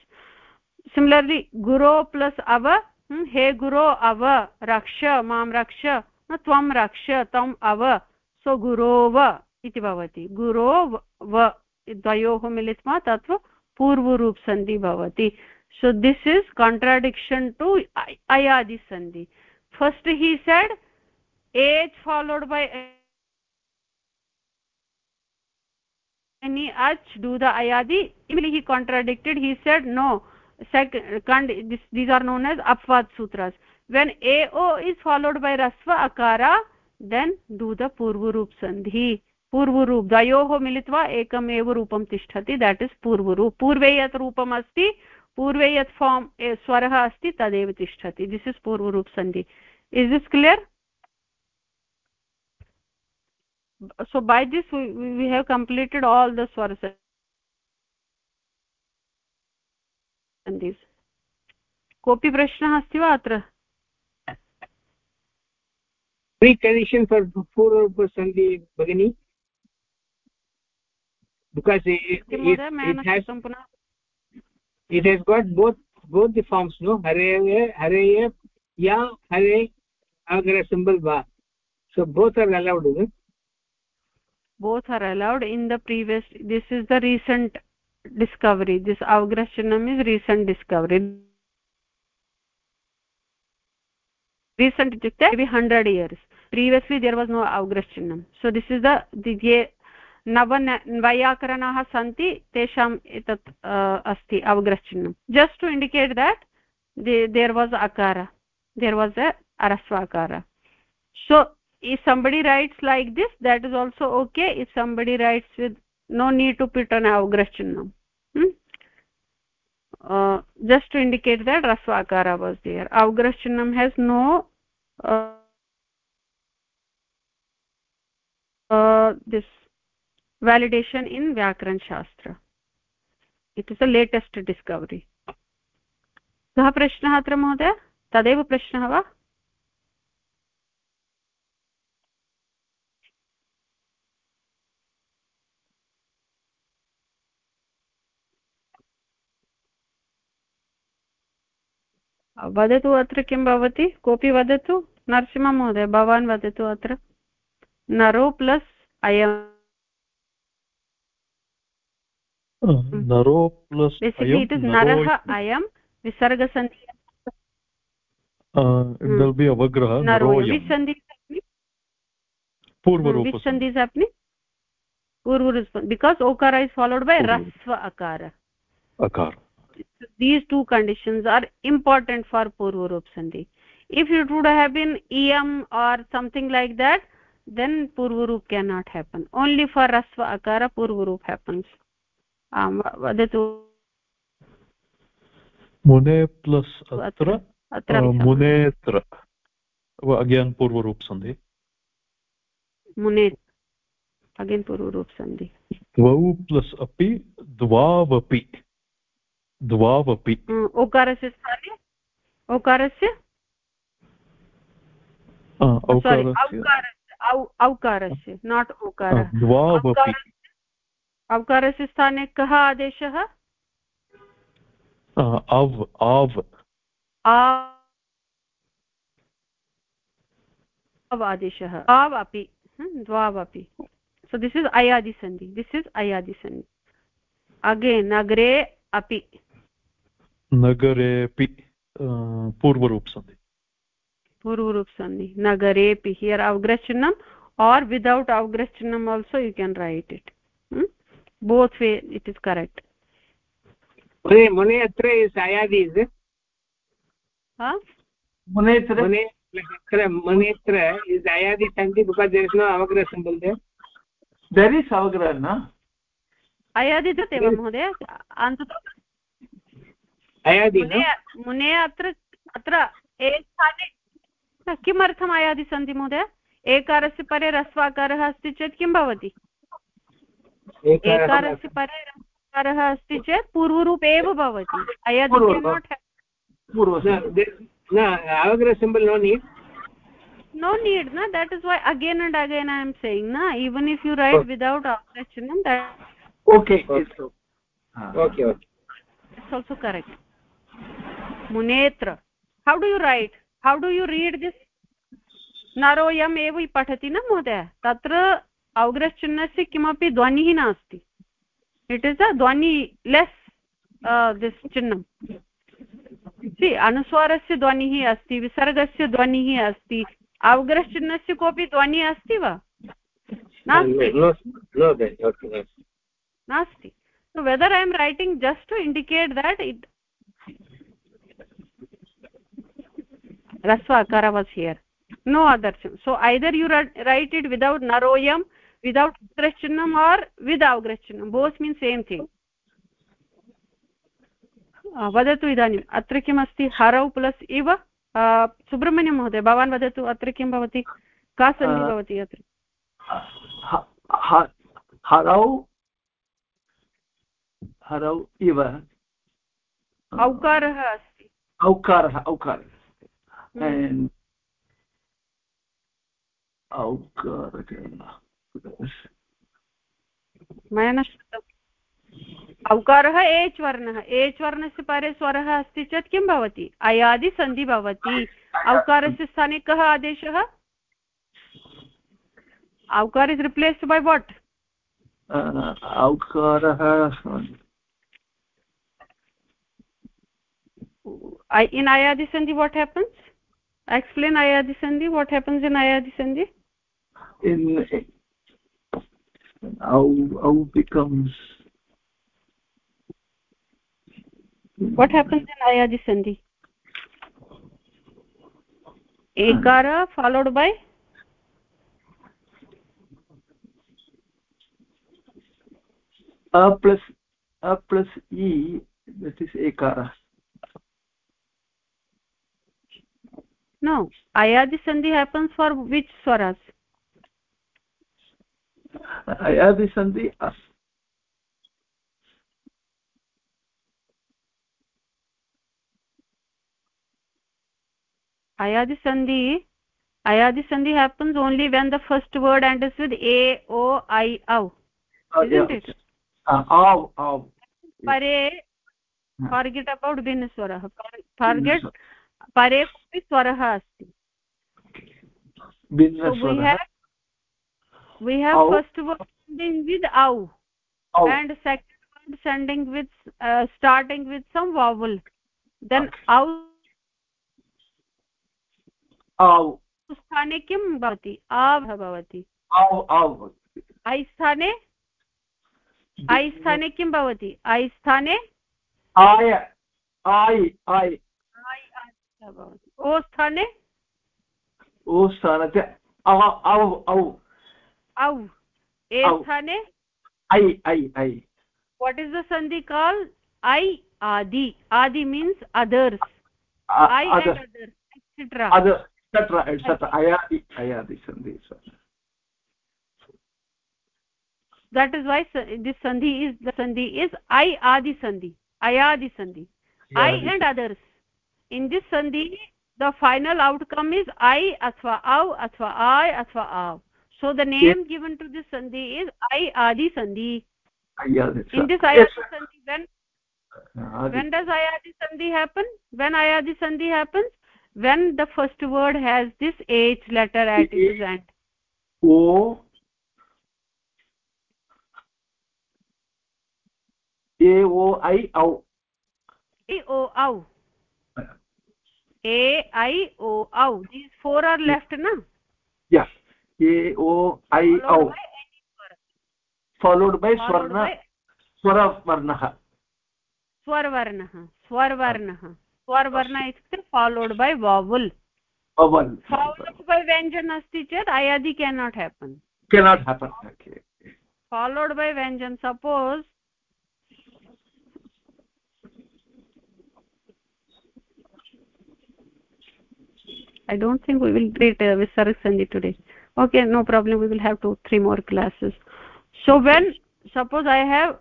similarly guru plus ava hmm, he guru ava raksha mam raksha na tvam raksha tam ava so gurov इति भवति गुरो व द्वयोः मिलित्वा तत्र पूर्वरूपसन्धि भवति so this is contradiction to ayadi sandhi first he said age followed by any ach do the ayadi immediately he contradicted he said no second this, these are known as apvad sutras when ao is followed by rasva akara then do the purva roop sandhi पूर्वरूप द्वयोः मिलित्वा एकमेव रूपं तिष्ठति that is पूर्वरूप पूर्वे यत् रूपम् अस्ति पूर्वे यत् form स्वरः अस्ति तदेव तिष्ठति दिस् इस् पूर्वरूप सन्धि is this clear so by this we, we have completed all the swara sandhis कोऽपि प्रश्नः अस्ति वा अत्र pre-condition for purva sandhi bagini because it, it, it, has it has got both both the forms no hare hare ya hare agra symbol va so both are allowed is it? both are allowed in the previous this is the recent discovery this avgrashanam is recent discovery recent itukte maybe 100 years previously there was no avgrashanam so this is the the नव वैयाकरणाः सन्ति तेषाम् एतत् अस्ति अवग्रश्चिह्नं just to indicate that there was अकार there was a arasva so if somebody writes like this that is also okay if somebody writes with no need to put an avgrachanam hmm? uh, just to indicate that rasva was there avgrachanam has no uh, uh, this validation in vyakaran shastra it is the latest discovery कः प्रश्नः अत्र महोदय तदेव प्रश्नः वा वदतु अत्र किं भवति? कोऽपि वदतु? नरसिंहमहोदय भवान् वदतु अत्र। नरो प्लस् अयम्। नरः अयं विसर्गसन्धि। Because hmm. हम्म, ओकार इस् फालोड् बै रस्व अकार। अकार। These two conditions are important for purva roop sandhi if it would have been em or something like that then purva roop cannot happen only for rasva akara purva roop happens आं वदतु मुने plus अत्र Munnetra again पूर्वरूप सन्धि मुने again पूर्वरूप सन्धि द्वौ plus अपि द्वावपि द्वावपि ओकारस्य स्थाने ओकारस्य औकारस्य नाट् ओकार द्वावपि औकारस्य स्थाने कः आदेशः अव् आव् आव्। आदेशः आव् अपि द्वावपि सो दिस् इस् अयादिसन्धि दिस् इस् अयादिसन्धि अगेन् अग्रे अपि नगरेपि पूर्वरूपसन्धि। पूर्वरूपसन्धि। नगरेपि हियर् अवग्रचनं आर् without अवग्रचनं also you can write it both way it is correct अयादि तदेव महोदय। अयादि मुने अत्र अत्र एकस्थाने किमर्थम् अयादि सन्ति महोदय? एकारस्य परे ह्रस्वाकारः अस्ति चेत् किं भवति? एकारस्य परे ह्रस्वाकारः अस्ति चेत् पूर्वरूप एव भवति। अयादि नो नीड् न that is why again and again I am saying न even if you write without अवग्रचनं okay okay okay it's also correct Munnetra. How do you write how do you read this नरोयम् एव पठति न महोदय? तत्र औग्रश्चिह्नस्य किमपि ध्वनिः नास्ति। इट् इस् अ ध्वनि लेस् दिस् uh, चिह्नं सि अनुस्वारस्य ध्वनिः अस्ति विसर्गस्य ध्वनिः अस्ति। अवग्रश्चिह्नस्य कोऽपि ध्वनिः अस्ति वा? नास्ति। नास्ति। Whether I am writing just to indicate that that rasva akara was here no other so either you write it without naroyam without ugrachanam or with ugrachanam both mean same thing वदतु इदानीम् अत्र किमस्ति हरौ plus इव सुब्रह्मण्यं महोदय भवान् वदतु अत्र किं भवति का सन्धि भवति अत्र हरौ हरौ इव औकारः अस्ति औकारः औकारः and मया न श्रुतम् औकारः एच् वर्णः एच् वर्णस्य परे स्वरः अस्ति चेत् किं भवति? अयादिसन्धि भवति। औकारस्य स्थाने कः आदेशः? औकार इस् रिप्लेस्ड् बै वाट् औकारः in ayadi sandhi what happens? Explain ayadi sandhi what happens in ayadi sandhi? In au au becomes what happens in ayadi sandhi? Ekara followed by? A plus a plus e that is ekara no ayadi sandhi happens for which swaras ayadi sandhi ayadi sandhi ayadi sandhi happens only when the first word ends with a o i au isn't it? uh, au au pare forget about binaswarah forget परे कोऽपि स्वरः अस्ति। First wording with औ। And second sending with starting with some vowel then औ। स्थाने किं भवति? आ भवति। ऐ स्थाने? ऐ स्थाने किं भवति? ऐ स्थाने? भवति ओ स्थाने ओ स्थानस्य औ औ औ औ ए स्थाने ऐ ऐ ऐ what is the sandhi called i adi adi means others uh, i other, and others etc other etc etc ayadi ayadi sandhi that is why this sandhi is the sandhi is i adi sandhi ayadi sandhi i and others in this sandhi the final outcome is i athva au athva i athva av. So the name yes. given to this sandhi is i adi sandhi. In this ayadi sandhi when uh, adi. when does ayadi sandhi happen? When ayadi sandhi happens? When the first word has this h letter at its end. O a o i au a o au a i o au. These four are left na? Yes. A o. I au followed by swarna swara varnah स्वर्वर्णः स्वर्वर्णः स्वर्वर्ण इत्युक्ते followed by vowel followed by व्यञ्जन् अस्ति चेत् अयादि can not happen cannot happen followed by व्यञ्जन् suppose i don't think we will treat uh, visarg sandhi today. Okay no problem. We will have two three more classes. So when suppose i have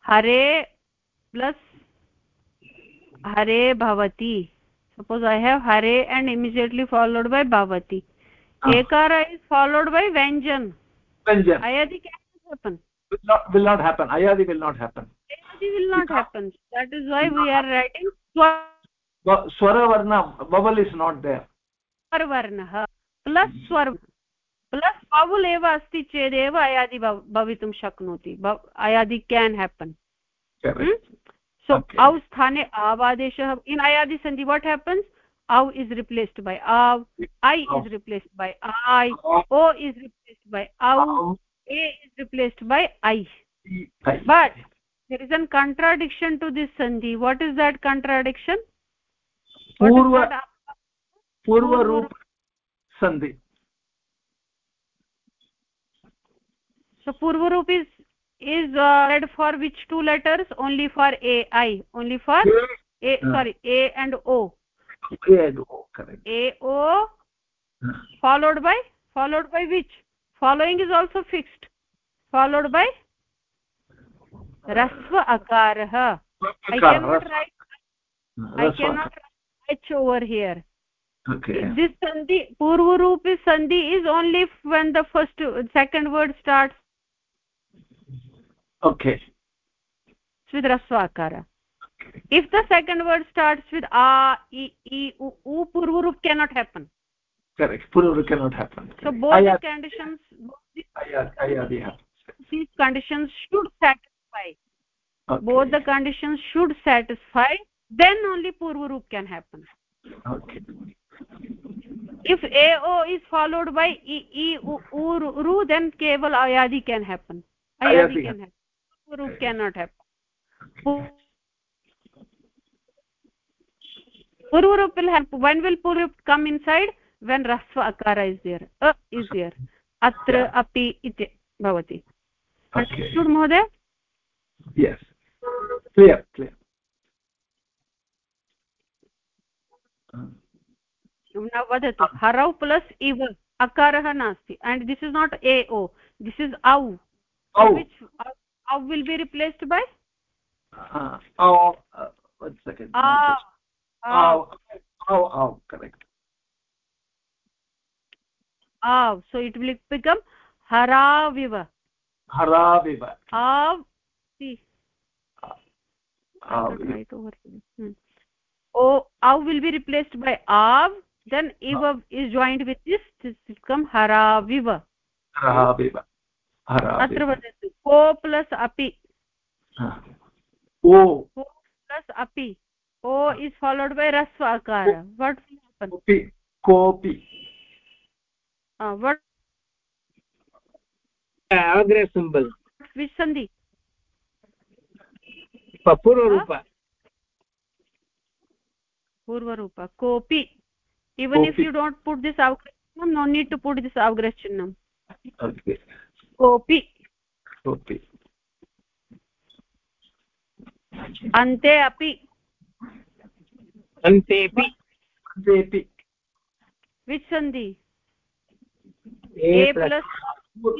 hare plus hare bhavati. Suppose i have hare and immediately followed by bhavati. Ah. ekara is followed by vyanjan vyanjan ayadi can happen. Will not will not happen. Ayadi will not happen. Ayadi will not happen. That is why we are writing स्वरवर्ण vowel is not there स्वरवर्णः plus स्वर् plus vowel एव अस्ति चेदेव अयादि भवितुं शक्नोति अयादि can happen सो औ स्थाने आवादेशः इन् अयादि सन्धि वाट् हेपन्स् औ इस् रिप्लेस्ड् बै औ ऐ इस् रिप्लेस्ड् बै ऐ ओ इस् रिप्लेस्ड् बै औ ए is replaced by I but there is an contradiction to this sandhi. What is that contradiction? Purva purva roop so purva roop is is uh, read for which two letters only for a i only for a a uh. sorry a and o a and o correct a o uh. followed by followed by which following is also fixed followed by rasva akarah i cannot write i cannot write h over here. Okay. This sandhi purva roop is sandhi is only when the first second word starts. Okay. With rasva akara if the second word starts with a e e u, u purva cannot happen. Correct. Purva cannot happen. So both Ayat. the conditions ayat ayat yeah. these conditions should satisfy. Okay. both the conditions should satisfy then only purva can happen. Okay. If a o is followed by e e u, u ru then keval ayadi can happen. Ayadi can happen. Puru cannot happen. Pururup will help when will pururup come inside? When rasva akara is there. A is there. Atra api iti bhavati. Understood mohoday? Yes. Clear clear वदतु हरौ plus इव अकारः नास्ति and this is not ए ओ this is औ. Which औ will be replaced by आव् so it will become हराविव. हराविव. आव् oh oh correct ah so it will become haraviva haraviva av see av right over here hmm. oh av will be replaced by av then iva is joined with this this become haraviva haraviva अत्र वदतु को plus अपि ओ plus अपि ओ is followed by रस्व अकार वट् कोऽपि वट् अग्रे symbol which सन्धि पूर्वरूप पूर्वरूप कोऽपि even if you don't put this avgrahachinam no need to put this avgrahachinam okay kopi kopi ante api ante api ante api which sandhi a, a plus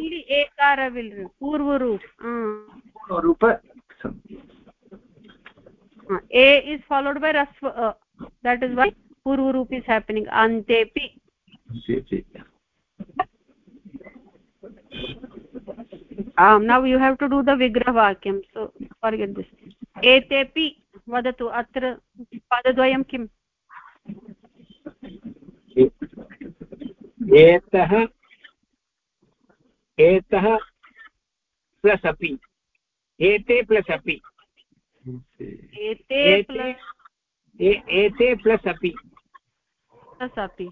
ಇಲ್ಲಿ ಏಕಾರವಿಲ್ರಿ ಪೂರ್ವರೂಪ ಪೂರ್ವರೂಪ ಎ ಇಸ್ ಫಾಲೋಡ್ ಬೈ ರಸ್ವ that is why purvaroop is happening antepi um now you have to do the vigrah vakyam so forget this etepi vadatu atra padadvayam kim एतः एतः plus अपि एते प्लस् अपि एते एते प्लस् अपि प्लस् अपि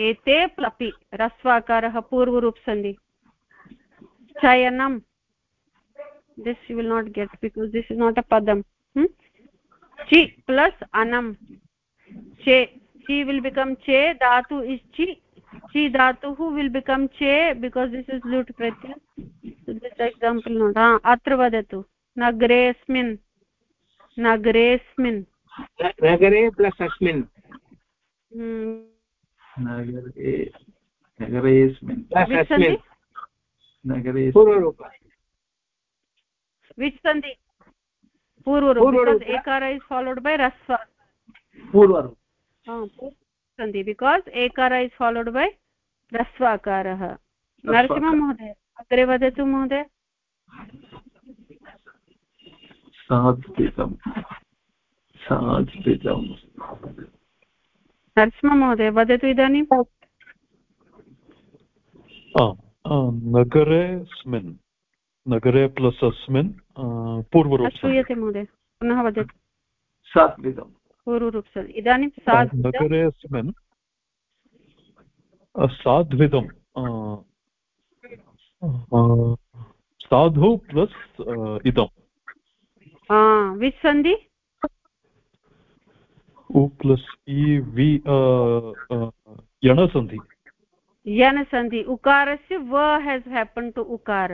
एते प्लपि रस्वाकारः पूर्वरूपसन्धि chayanam this you will not get because this is not a padam hmm? chi plus anam che chi will become che dhatu is chi chi dhatu who will become che because this is lut pratyay so this example not ha atra vadatu nagresmin nagresmin नगरे plus अस्मिन् नगरे नगरेस्मिन् plus अस्मिन् नगरे पूर्वरूप by रस्व because एकार is followed by रस्वाकारः अग्रे वदतु महोदय सात्विकं सात्विकं नरसिंहमहोदय वदतु इदानीं नगरे अस्मिन् नगरे प्लस् अस्मिन् पूर्वरूप श्रूयते महोदय पुनः वदतु सात्विकं पूर्वरूप इदानीं नगरे अस्मिन् साध्विदं साधु प्लस् इदम् विच् सन्धि उ प्लस ई वि यणसन्धि यणसन्धि उकारस्य व हेज् हेपन् टु उकार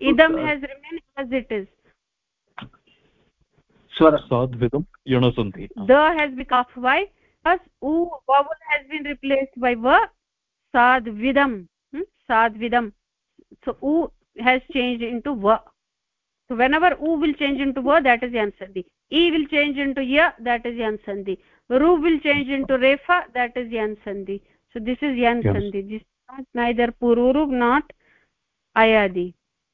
इदं has remain as it is साध्विदं यणसन्धि the has because of by plus vowel has been replaced by व साध्विदं साध्विदं सो उ हेज् चेञ्ज् इन् टु व So whenever U will change into V, that is Yansandhi. e will change into ya that is yan sandhi ru will change into refa that is yan sandhi so this is yan yes. sandhi this is not neither pururub not ayadi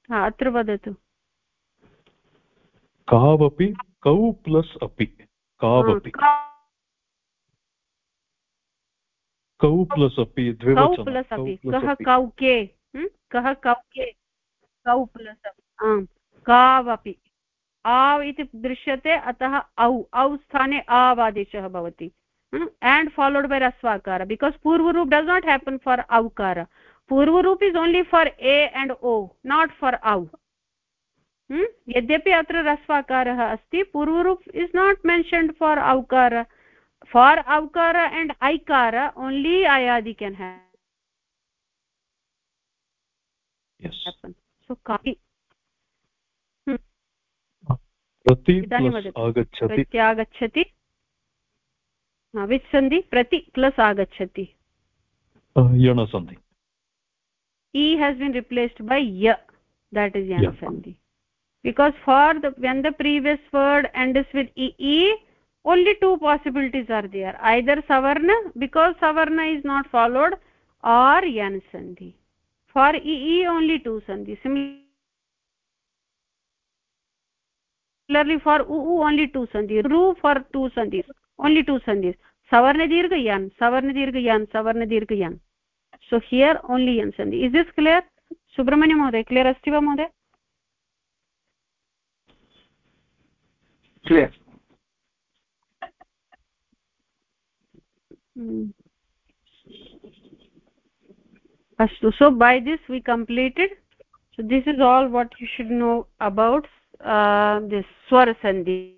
ha atra vadatu कावपि कौ plus अपि कावपि कौ plus अपि कौ plus अपि कः कौके कः कौके कौ plus आम् कावपि आव् इति दृश्यते अतः औ औ स्थाने आवादेशः भवति। एण्ड् फालोड् बै रस्वाकार बिकास् पूर्वरूप् डस् नाट् हेपन् फार् औकार। पूर्वरूप् इस् ओन्ली फार् ए एण्ड् ओ नाट् फार् औ। यद्यपि अत्र रस्वाकारः अस्ति पूर्वरूप् इस् नाट् मेन्शन्ड् फार् औकार। फार् औकार एण्ड् ऐकार ओन्ली अयादि केन् हेपन् सो कापि प्रति आगच्छति प्रत्यागच्छति विच् सन्धि प्रति प्लस् आगच्छति यणसन्धि e has been replaced by ya that is yan sandhi because for the when the previous word ends with e e only two possibilities are there either savarna because savarna is not followed or yan sandhi for e e only two sandhi similarly similarly for उ only two सन्धि रु only to सन्धि सवर्ण दीर्घ यन सवर्ण दीर्घ सवर्णदीर्घ सवर्ण दीर्घ यन सो हियर ओनली यन् सन्धि इस् दिस् क्लियर् सुब्रह्मण्यं महोदय क्लियर अस्ति वा महोदय अस्तु so by this we completed so this is all what you should know about uh, this swar sandhi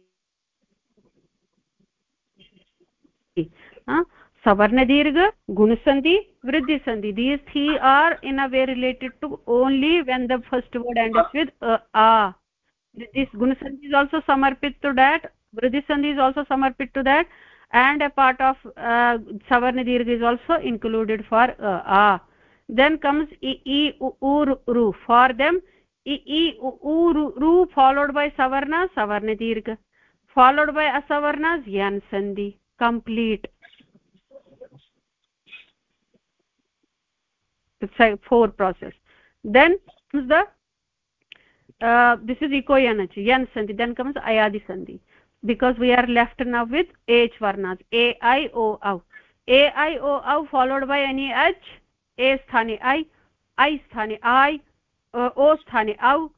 uh, savarna dirgha gun sandhi vriddhi sandhi these three are in a way related to only when the first word ends with uh, a. This gun sandhi is also samarpit to that. Vriddhi sandhi is also samarpit to that. And a part of uh, savarna dirgha is also included for uh, a. Then comes e, e u, u ru. For them रू followed by savarna savarna dirgha followed by asavarna ज्ञान sandhi complete four process then the this is eco energy yan sandhi then comes ayadi sandhi because we are left now with each वर्णाज ए आई ओ औ ए आई ओ औ followed by any H ए स्थानी आई आई स्थाने आई ओ स्थाने औ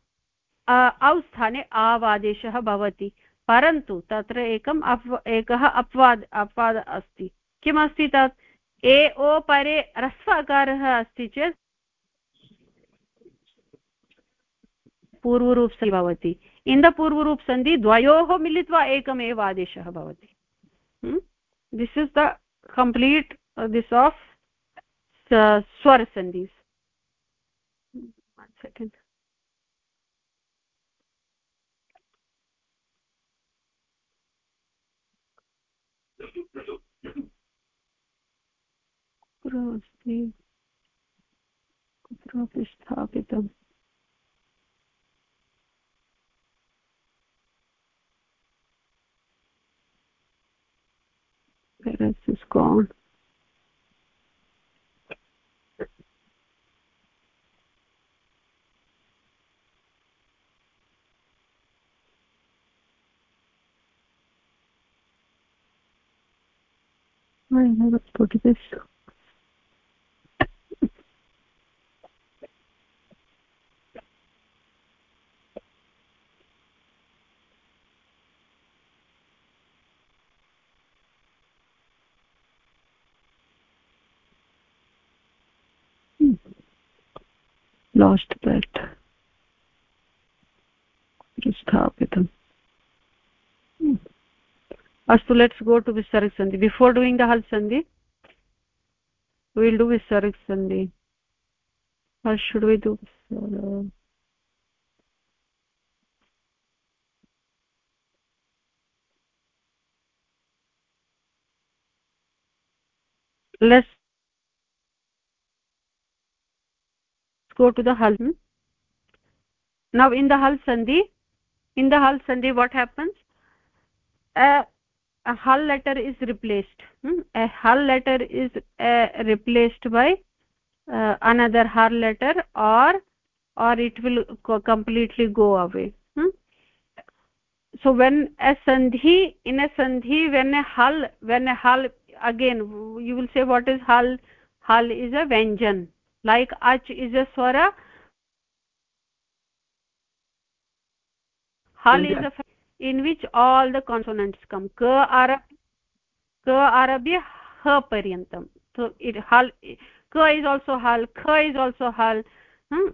औ स्थाने आवादेशः भवति। परन्तु तत्र एकम् अप्, एकः अपवाद अपवाद अस्ति। किमस्ति तत्? ए, ओ परे ह्रस्वकारः अस्ति चेत् पूर्वरूप भवति। इन् द पूर्वरूप सन्धि द्वयोः मिलित्वा एकमेव आदेशः भवति। This is the complete this of swar sandhis second कुत्र अस्ति कुत्रापि स्थापितम् Where is gone? I never put this. Hmm. lost that स्थापितम् astu let's go to visarg sandhi. Before doing the hal sandhi we will do visarg sandhi. Or should we do uh, let's go to the hal now in the hal sandhi in the hal sandhi what happens? Uh, a hal letter is replaced. Hmm? a hal letter is uh, replaced by uh, another hal letter or or it will completely go away. Hmm? so when a sandhi in a sandhi when a hal when a hal again you will say what is hal hal is a vyanjan like ach is a swara. Hal is a in which all the consonants come. Ka arab ka arabya ha paryantam so it hal ka is also hal kha is also hal hmm?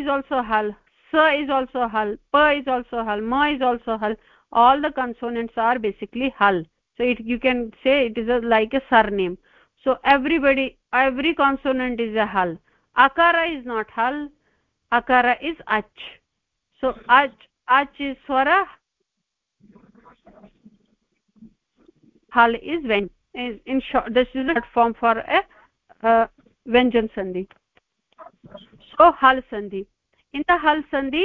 is also hal sa is also hal pa is also hal ma is also hal. All the consonants are basically hal. So it, you can say it is a, like a surname. So everybody every consonant is a hal. Akara is not hal. Akara is ach so ach ach is swara hal is when is in short this is a form for a uh, vyanjan sandhi. So hal sandhi. In the hal sandhi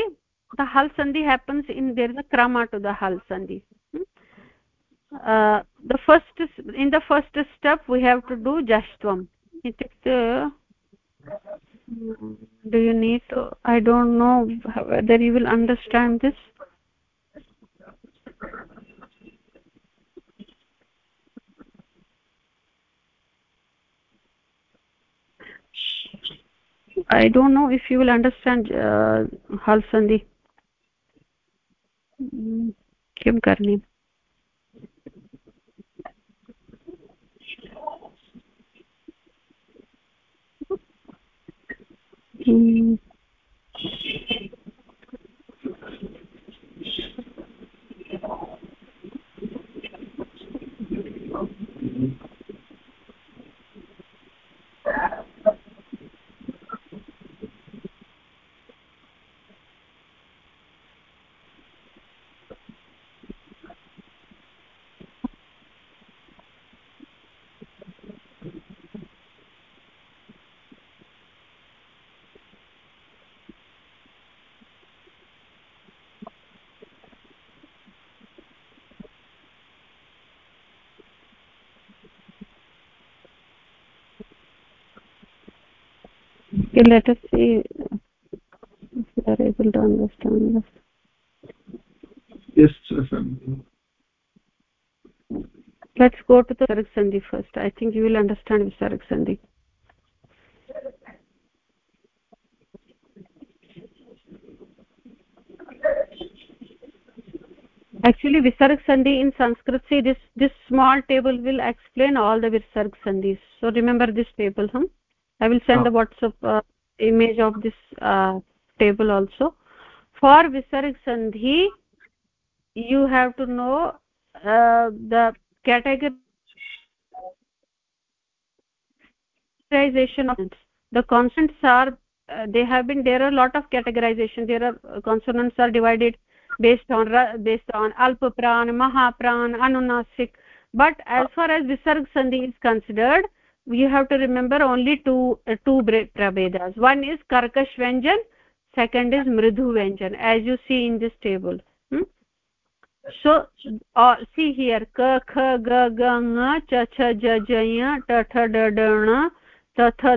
the hal sandhi happens in there is a krama to the hal sandhi. Hmm? uh, the first in the first step we have to do jashtvam itukte do you need to i don't know whether you will understand this i don't know if you will understand uh, hal sandhi किं करणीयम् Hmm. Let us see. If we are able to understand this yes sir let's go to the visarg sandhi first. I think you will understand visarg sandhi. Actually visarg sandhi in sanskrit see this this small table will explain all the visarg sandhis. So remember this table huh i will send oh. the whatsapp uh, image of this uh, table also. For visarg sandhi you have to know uh, the categorization of the consonants are uh, they have been there are a lot of categorization. There are uh, consonants are divided based on based on alpa pran mahapran anunasik. But as far as visarg sandhi is considered we have to remember only two uh, two prabhedas one is karkash vyanjan second is mridhu vyanjan as you see in this table. Hmm? so uh, see here ka kha ga ga nga cha cha ja ja ya ta tha da da na ta tha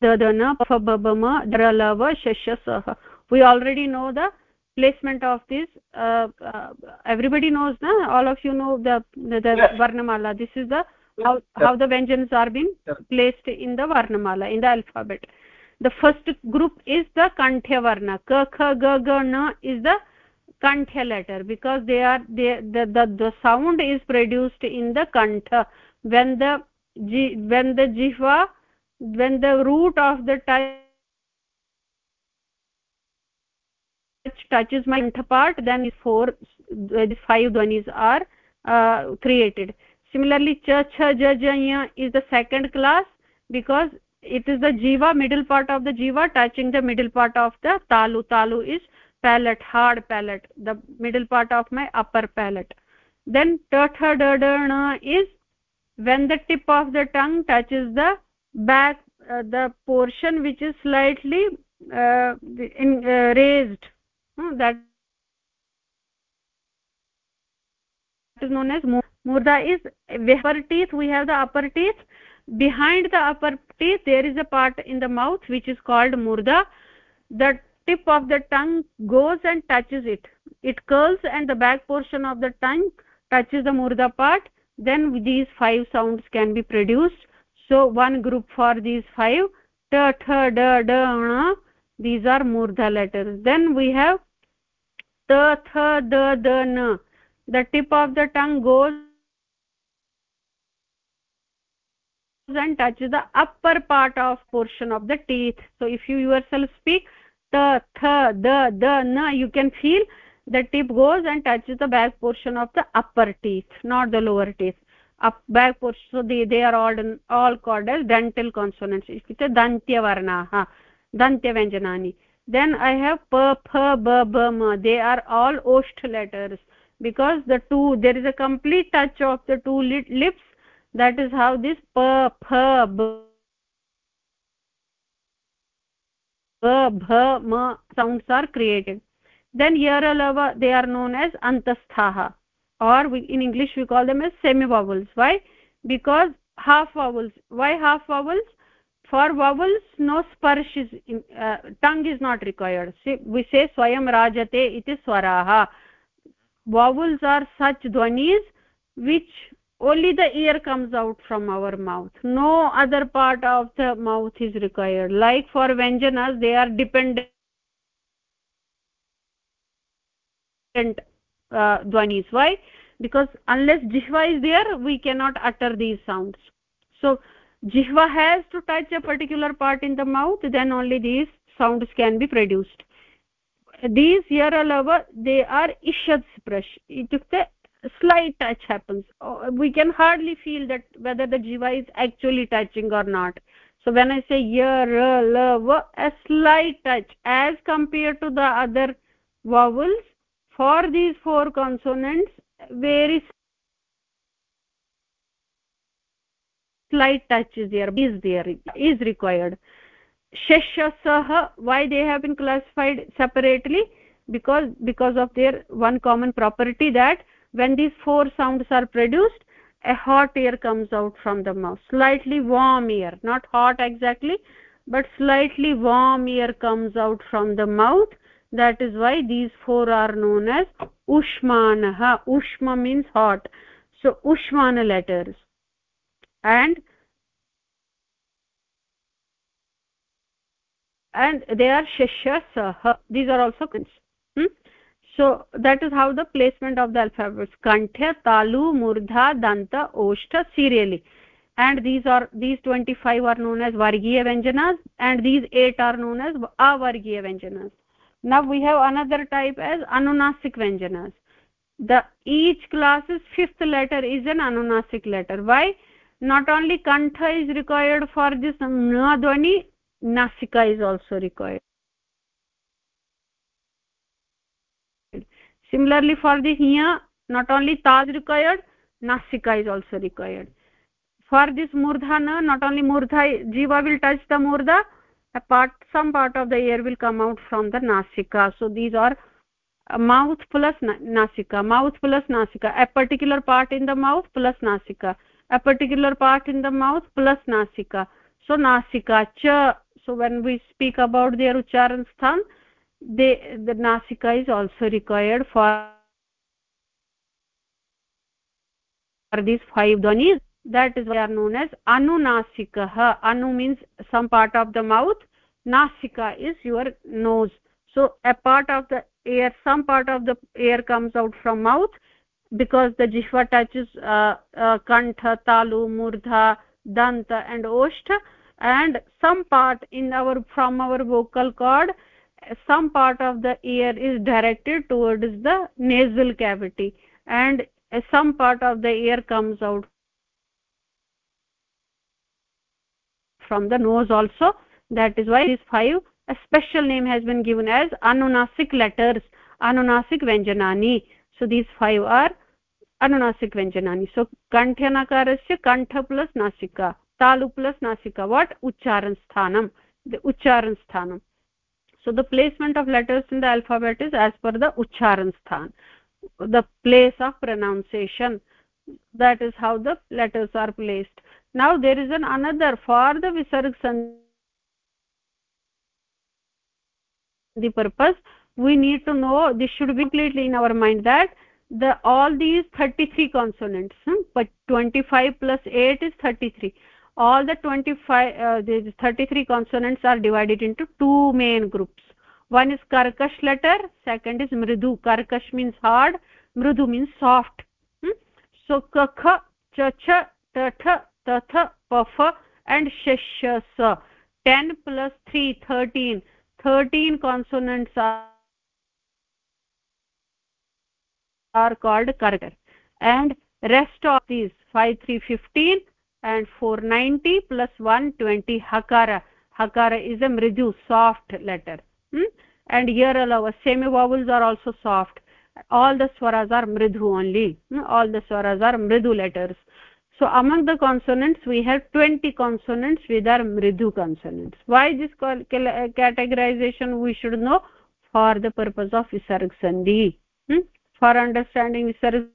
da da na pha ba ba ma dra la va shasha sah we already know the placement of this uh, uh, everybody knows na? All of you know the the, the yes. varnamala. This is the how how the vyanjanas are being placed in the varnamala in the alphabet. The first group is the kanthya varna ka kha ga ga na is the kanthya letter because they are they the, the the sound is produced in the kantha when the when the jihva when the root of the touch touches my part then four the five dhvanis are uh, created. Similarly cha cha ja ja is the second class because it is the jiva middle part of the jiva touching the middle part of the talu. Talu is palate hard palate the middle part of my upper palate. Then ta tha da da na is when the tip of the tongue touches the back uh, the portion which is slightly uh, in, uh, raised Hmm, that is known as murda is upper teeth we have the upper teeth. Behind the upper teeth there is a part in the mouth which is called murda. The tip of the tongue goes and touches it. It curls and the back portion of the tongue touches the murda part. Then these five sounds can be produced. So one group for these five. Ta tha da da these are murdha letters. Then we have ta tha da da na the tip of the tongue goes and touches the upper part of portion of the teeth. So if you yourself speak ta tha da da na you can feel the tip goes and touches the back portion of the upper teeth not the lower teeth. Up back portion. So they they are all all called as dental consonants. It is dantya varnaah dantyavyanjanani then i have p p b b m. They are all osh letters because the two there is a complete touch of the two lips. That is how this p p b b b m sounds are created. Then here alava they are known as antasthaha or in english we call them as semi vowels why? Because half vowels. Why half vowels? For vowels no sparsh is uh, tongue is not required See, we say swayam rajate iti swaraha vowels are such dhvanis which only the ear comes out from our mouth no other part of the mouth is required like for vyanjanas they are dependent uh, dhvanis why because unless jihva is there we cannot utter these sounds so jihva has to touch a particular part in the mouth then only these sounds can be produced. These here alava they are ishad sprash itukte slight touch happens. Oh, we can hardly feel that whether the jiva is actually touching or not. So when i say yar a slight touch as compared to the other vowels for these four consonants very slight touch is there is there is required. Shashasah why they have been classified separately? Because because of their one common property that when these four sounds are produced a hot air comes out from the mouth. Slightly warm air not hot exactly but slightly warm air comes out from the mouth. That is why these four are known as ushmanah ushma means hot. So ushmana letters and and they are shashya sah these are also hmm? so that is how the placement of the alphabets. Kanthya talu murdha danta oshta serially and these are these 25 are known as vargiya vyanjanas and these 8 are known as avargiya vyanjanas. Now we have another type as anunasik vyanjanas. The each class's fifth letter is an anunasik letter. Why not only kantha is required for this na dhvani nasika is also required. Similarly for the hiya not only ta is required nasika is also required. For this murdhana not only murdha jiva will touch the murdha a part some part of the air will come out from the nasika so these are mouth plus nasika mouth plus nasika a particular part in the mouth plus nasika a particular part in the mouth plus nasika. So nasika cha so when we speak about their ucharan sthan they the nasika is also required for for these five dhvanis that is why are known as anunasikah anu means some part of the mouth. Nasika is your nose. So a part of the air some part of the air comes out from mouth because the jishva touches uh, uh, kantha talu murdha danta and oshtha and some part in our from our vocal cord some part of the ear is directed towards the nasal cavity and some part of the air comes out from the nose also. That is why these five a special name has been given as anunasik letters anunasik vyanjanani. So these five are अनुनासिक व्यञ्जनानि सो कण्ठनकारस्य कण्ठ plus नासिका, तालु plus नासिका what उच्चारणस्थानम् उच्चारणस्थानम् so the placement of letters in the alphabet is as per the उच्चारणस्थान् the place of pronunciation that is how the letters are placed now there is an another for the visarga सन् the purpose we need to know this should be clearly in our mind that the all these 33 consonants hmm? but 25 plus 8 is 33 all the 25 uh, the 33 consonants are divided into two main groups one is karkash letter second is mridu karkash means hard mridu means soft hmm? so kakha cha cha ta tha ta tha paf and shashasa 10 plus 3 13 13 consonants are are called karkar and rest of these 5 3 15 and 490 plus 120 hakara hakara is a mridu soft letter. Hmm? and here our semi vowels are also soft. All the swaras are mridu only. Hmm? all the swaras are mridu letters. So among the consonants we have 20 consonants which are mridu consonants. Why this categorization we should know? For the purpose of visarg sandhi. Hmm? For understanding visarg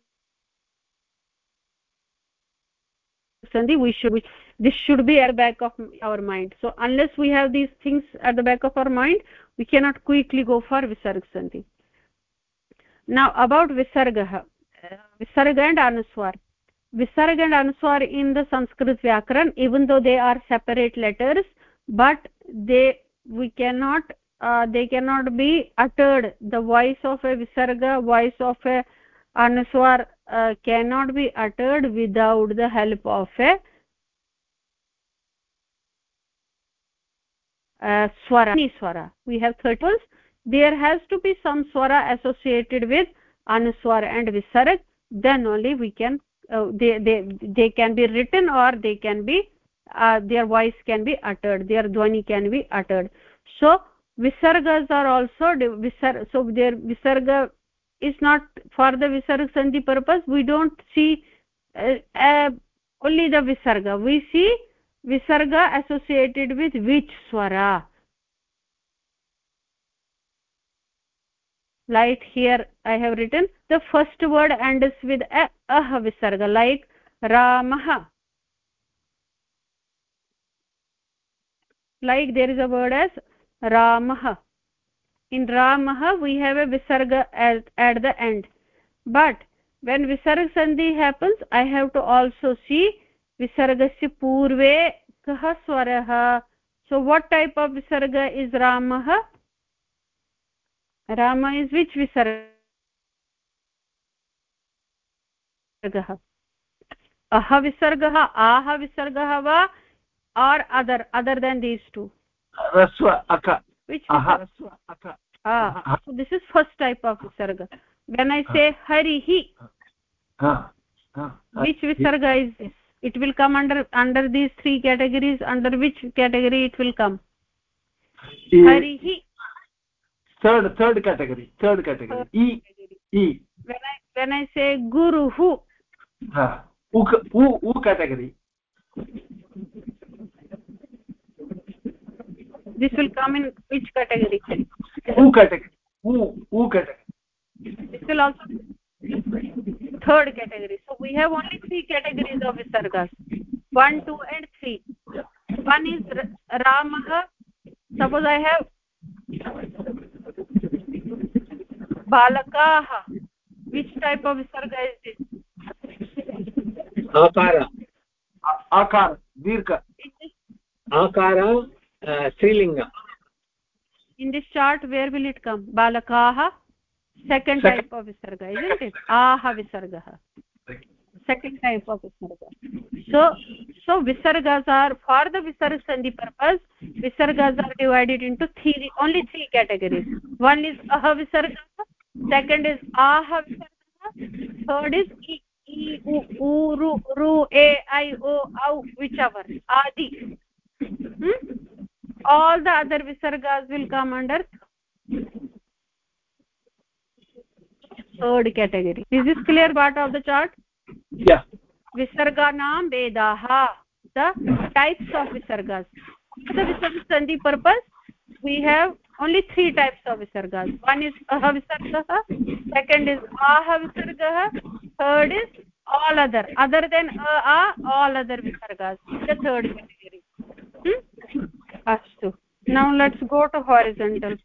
sandhi we should this should be at the back of our mind. So unless we have these things at the back of our mind we cannot quickly go for visarg sandhi. Now about visargah visarga and anuswar. Visarga and anuswar in the sanskrit vyakaran even though they are separate letters but they we cannot uh, they cannot be uttered. The voice of a visarga voice of a anuswar uh, cannot be uttered without the help of a uh, swara. Swara. We have thirtles there has to be some swara associated with anuswar and visarg. Then only we can uh, they they they can be written or they can be uh, their voice can be uttered. Their dhvani can be uttered. So visargas are also visar so their visarga is not for the visarga sandhi purpose. We don't see uh, uh, only the visarga. We see visarga associated with which swara? Like here i have written the first word ends with a ah visarga like ramah like there is a word as ramah in ramah we have a visarga at, at the end but when visarga sandhi happens i have to also see visargasya purve kah swarah so what type of visarga is ramah rama is which visarga अह विसर्गः आह विसर्गः वा or other other than these two rasva aka which aha ah so this is first type of visarga when i say harihi which visarga is this it will come under under these three categories under which category it will come harihi third third category third category e e when i when i say guruhu ha u u, u category this will come in which category who category who who category this will also third category so we have only three categories of visargas one two and three one is ramah suppose i have balakaah which type of visarga is this akara akar dirgha akara स्त्रीलिङ्ग in this chart where will it come बालकाः second type of visarga it आह विसर्गः second type of visarga so so visargas are for the visarga sandhi purpose visargas are divided into three only three categories one is uh visarga second is आह विसर्ग third is ऊरु ए ऐ ओ औ which our आदि all the other visargas will come under third category is this clear part of the chart yeah visarganam vedaah the types of visargas for the visarga sandhi purpose we have only three types of visargas one is ah visargah second is ah visargah third is all other other than a a all other visargas the third category hmm? astu now let's go to horizontal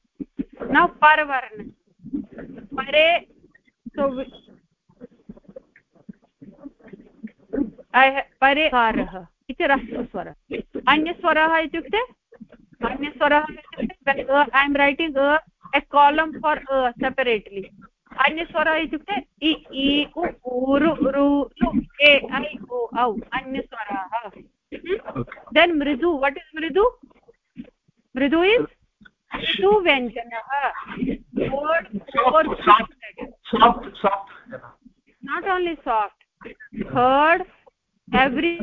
now parvarna pare so परे कारः इति ह्रस्वस्वरः अन्यस्वरः इत्युक्ते अन्यस्वरः इत्युक्ते I am writing a a column for a separately अन्यस्वर इत्युक्ते इ ई ए ऐ ओ औ अन्यस्वराः। हम्म? देन् मृदु वट् इस् मृदु? मृदु इस् मृदु व्यञ्जनः। Not only soft third every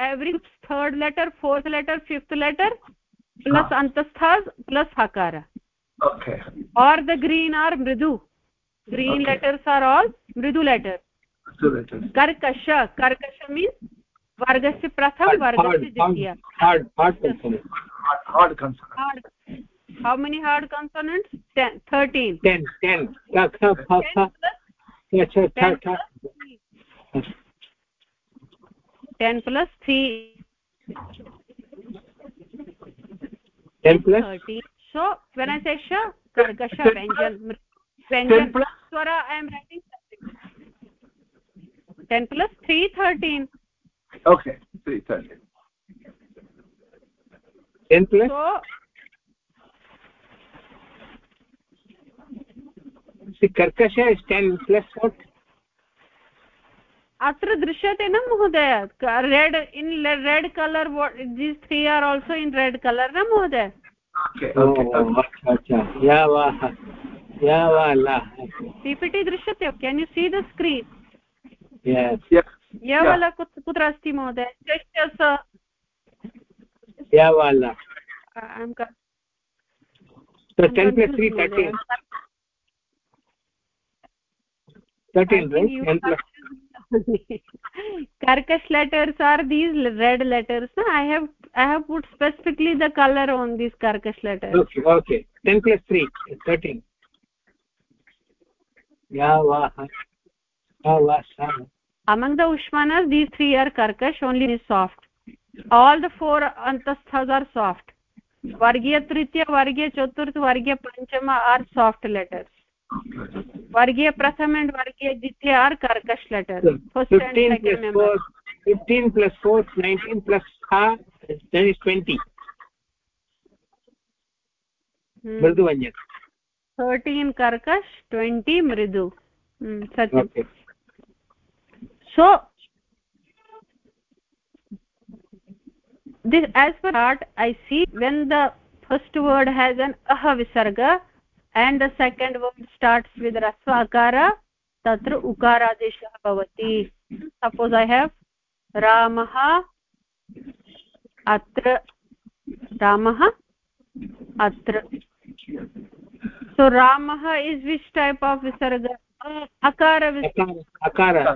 every third letter fourth letter fifth letter plus अन्तस्थास् plus हकार okay or the green or mridu green okay. letters are all mridu letter so letters karkasha karkasha means vargasya pratham vargasya dvitiya hard hard consonants hard, consonants how many hard consonants 10 13 10 10 ka kha pha pha acha tha tha 10 plus 3 10 plus 13 so when i say sha karkasha vyanjan vyanjan swara i am writing 10 plus 3 13 okay 3 13 n plus so 6 karkasha is 10 plus what atra drishyate na mohoday red in red color what these three are also in red color na mohoday PPT दृश्यते can you see the screen यवल कुत्र अस्ति महोदय? So 10 plus 3, 13. 13 right? 10 plus karkash letters are these red letters no i have i have put specifically the color on these karkash letters okay okay 10 plus 3 13 ya vah avasa among the ushmanas these three are karkash only is soft all the four antasthas are soft vargiya tritiya vargiya chaturth vargiya panchama are soft letters वर्गीय प्रथम and वर्गीय द्वितीय are कर्कश letter first and second member 15 plus 4 19 plus ha then is 20 मृदु व्यंजन 13 कर्कश 20 मृदु सत्यम okay. so this as per art i see when the first word has an ah visarga and the second word starts with रस्व अकार तत्र उकारादेशः भवति suppose I have रामः अत्र रामः अत्र सो रामः इस् विच् टैप् आफ् विसर्ग अकार विसर्गकार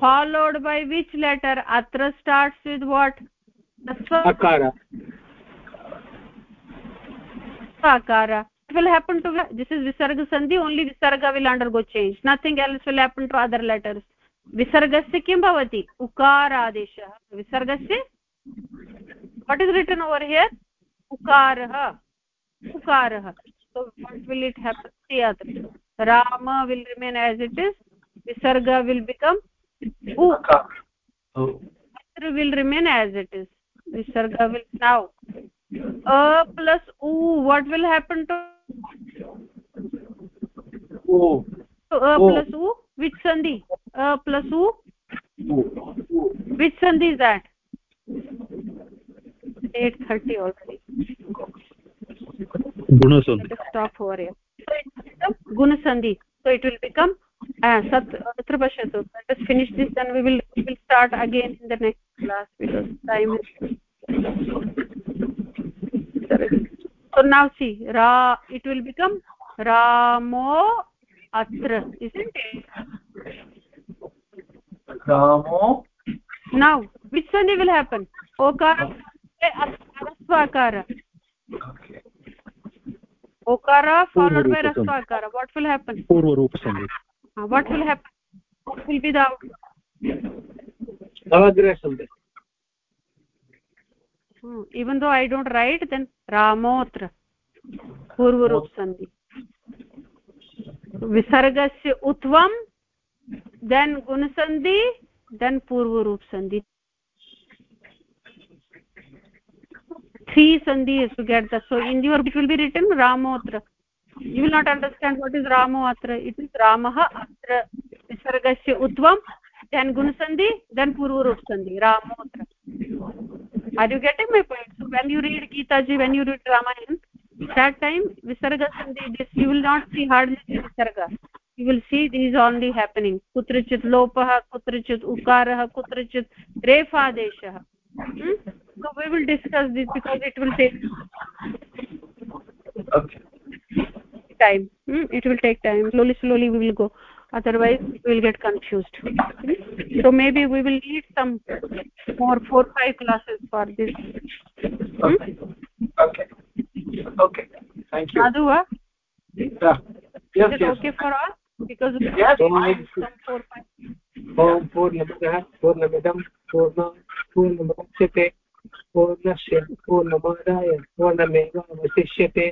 फालोड् बै विच् लेटर् अत्र स्टार्ट्स् वित् वाट् अकार will happen to this is visarga sandhi only visarga will undergo change nothing else will happen to other letters visargasya kim bhavati ukaradeshah visargasya what is written over here ukarah ukarah so what will it happen see atra rama will remain as it is visarga will become u atra will remain as it is visarga will now a plus u what will happen to o a plus u which sandhi? A plus u which sandhi is that? 830 already. Guna sandhi. Stop over here. So it will become guna sandhi. So it will become uh, sat atra pashyatu let us finish this then we will we will start again in the next class because time is so now see ra it will become ramo atra isn't it ramo now which sandhi will happen okara rasvakara okay okara followed by rasvakara what will happen purva roop sandhi uh, what will happen what will be the outcome navagrah sandhi hmm. Even though i don't write then ramotra purva roop sandhi visargasya utvam then gun sandhi then purva roop sandhi three sandhis to get that so in your it will be written ramotra you will not understand what is ramo atra it is ramah atra visargasya utvam then gun sandhi then purva roop sandhi ramotra are you getting my point so when you read gita ji when you read ramayan that time visarga sandhi this you will not see hardly visarga you will see these only happening kutrachit lopah kutrachit ukarah kutrachit refadeshah hmm? so we will discuss this because it will take okay time hmm? it will take time slowly slowly we will go otherwise we will get confused hmm? so maybe we will need some more four five classes for this hmm? okay okay okay thank you madhu uh, yeah yes is it yes okay for all because we Yes, have fine. some four five ॐ पूर्णमदः पूर्णमिदं पूर्ण पूर्णमुदच्यते पूर्णस्य पूर्णमादाय पूर्णमेवावशिष्यते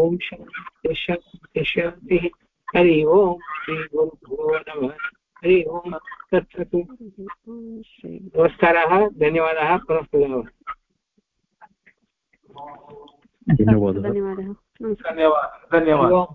ॐ शान्ति शान्ति शान्तिः हरि ओम् श्री गुरुभ्यो नमः। हरि ओम्। तत्सतु नमस्कारः धन्यवादः पुनः पुनः। धन्यवादः धन्यवादः। धन्यवादः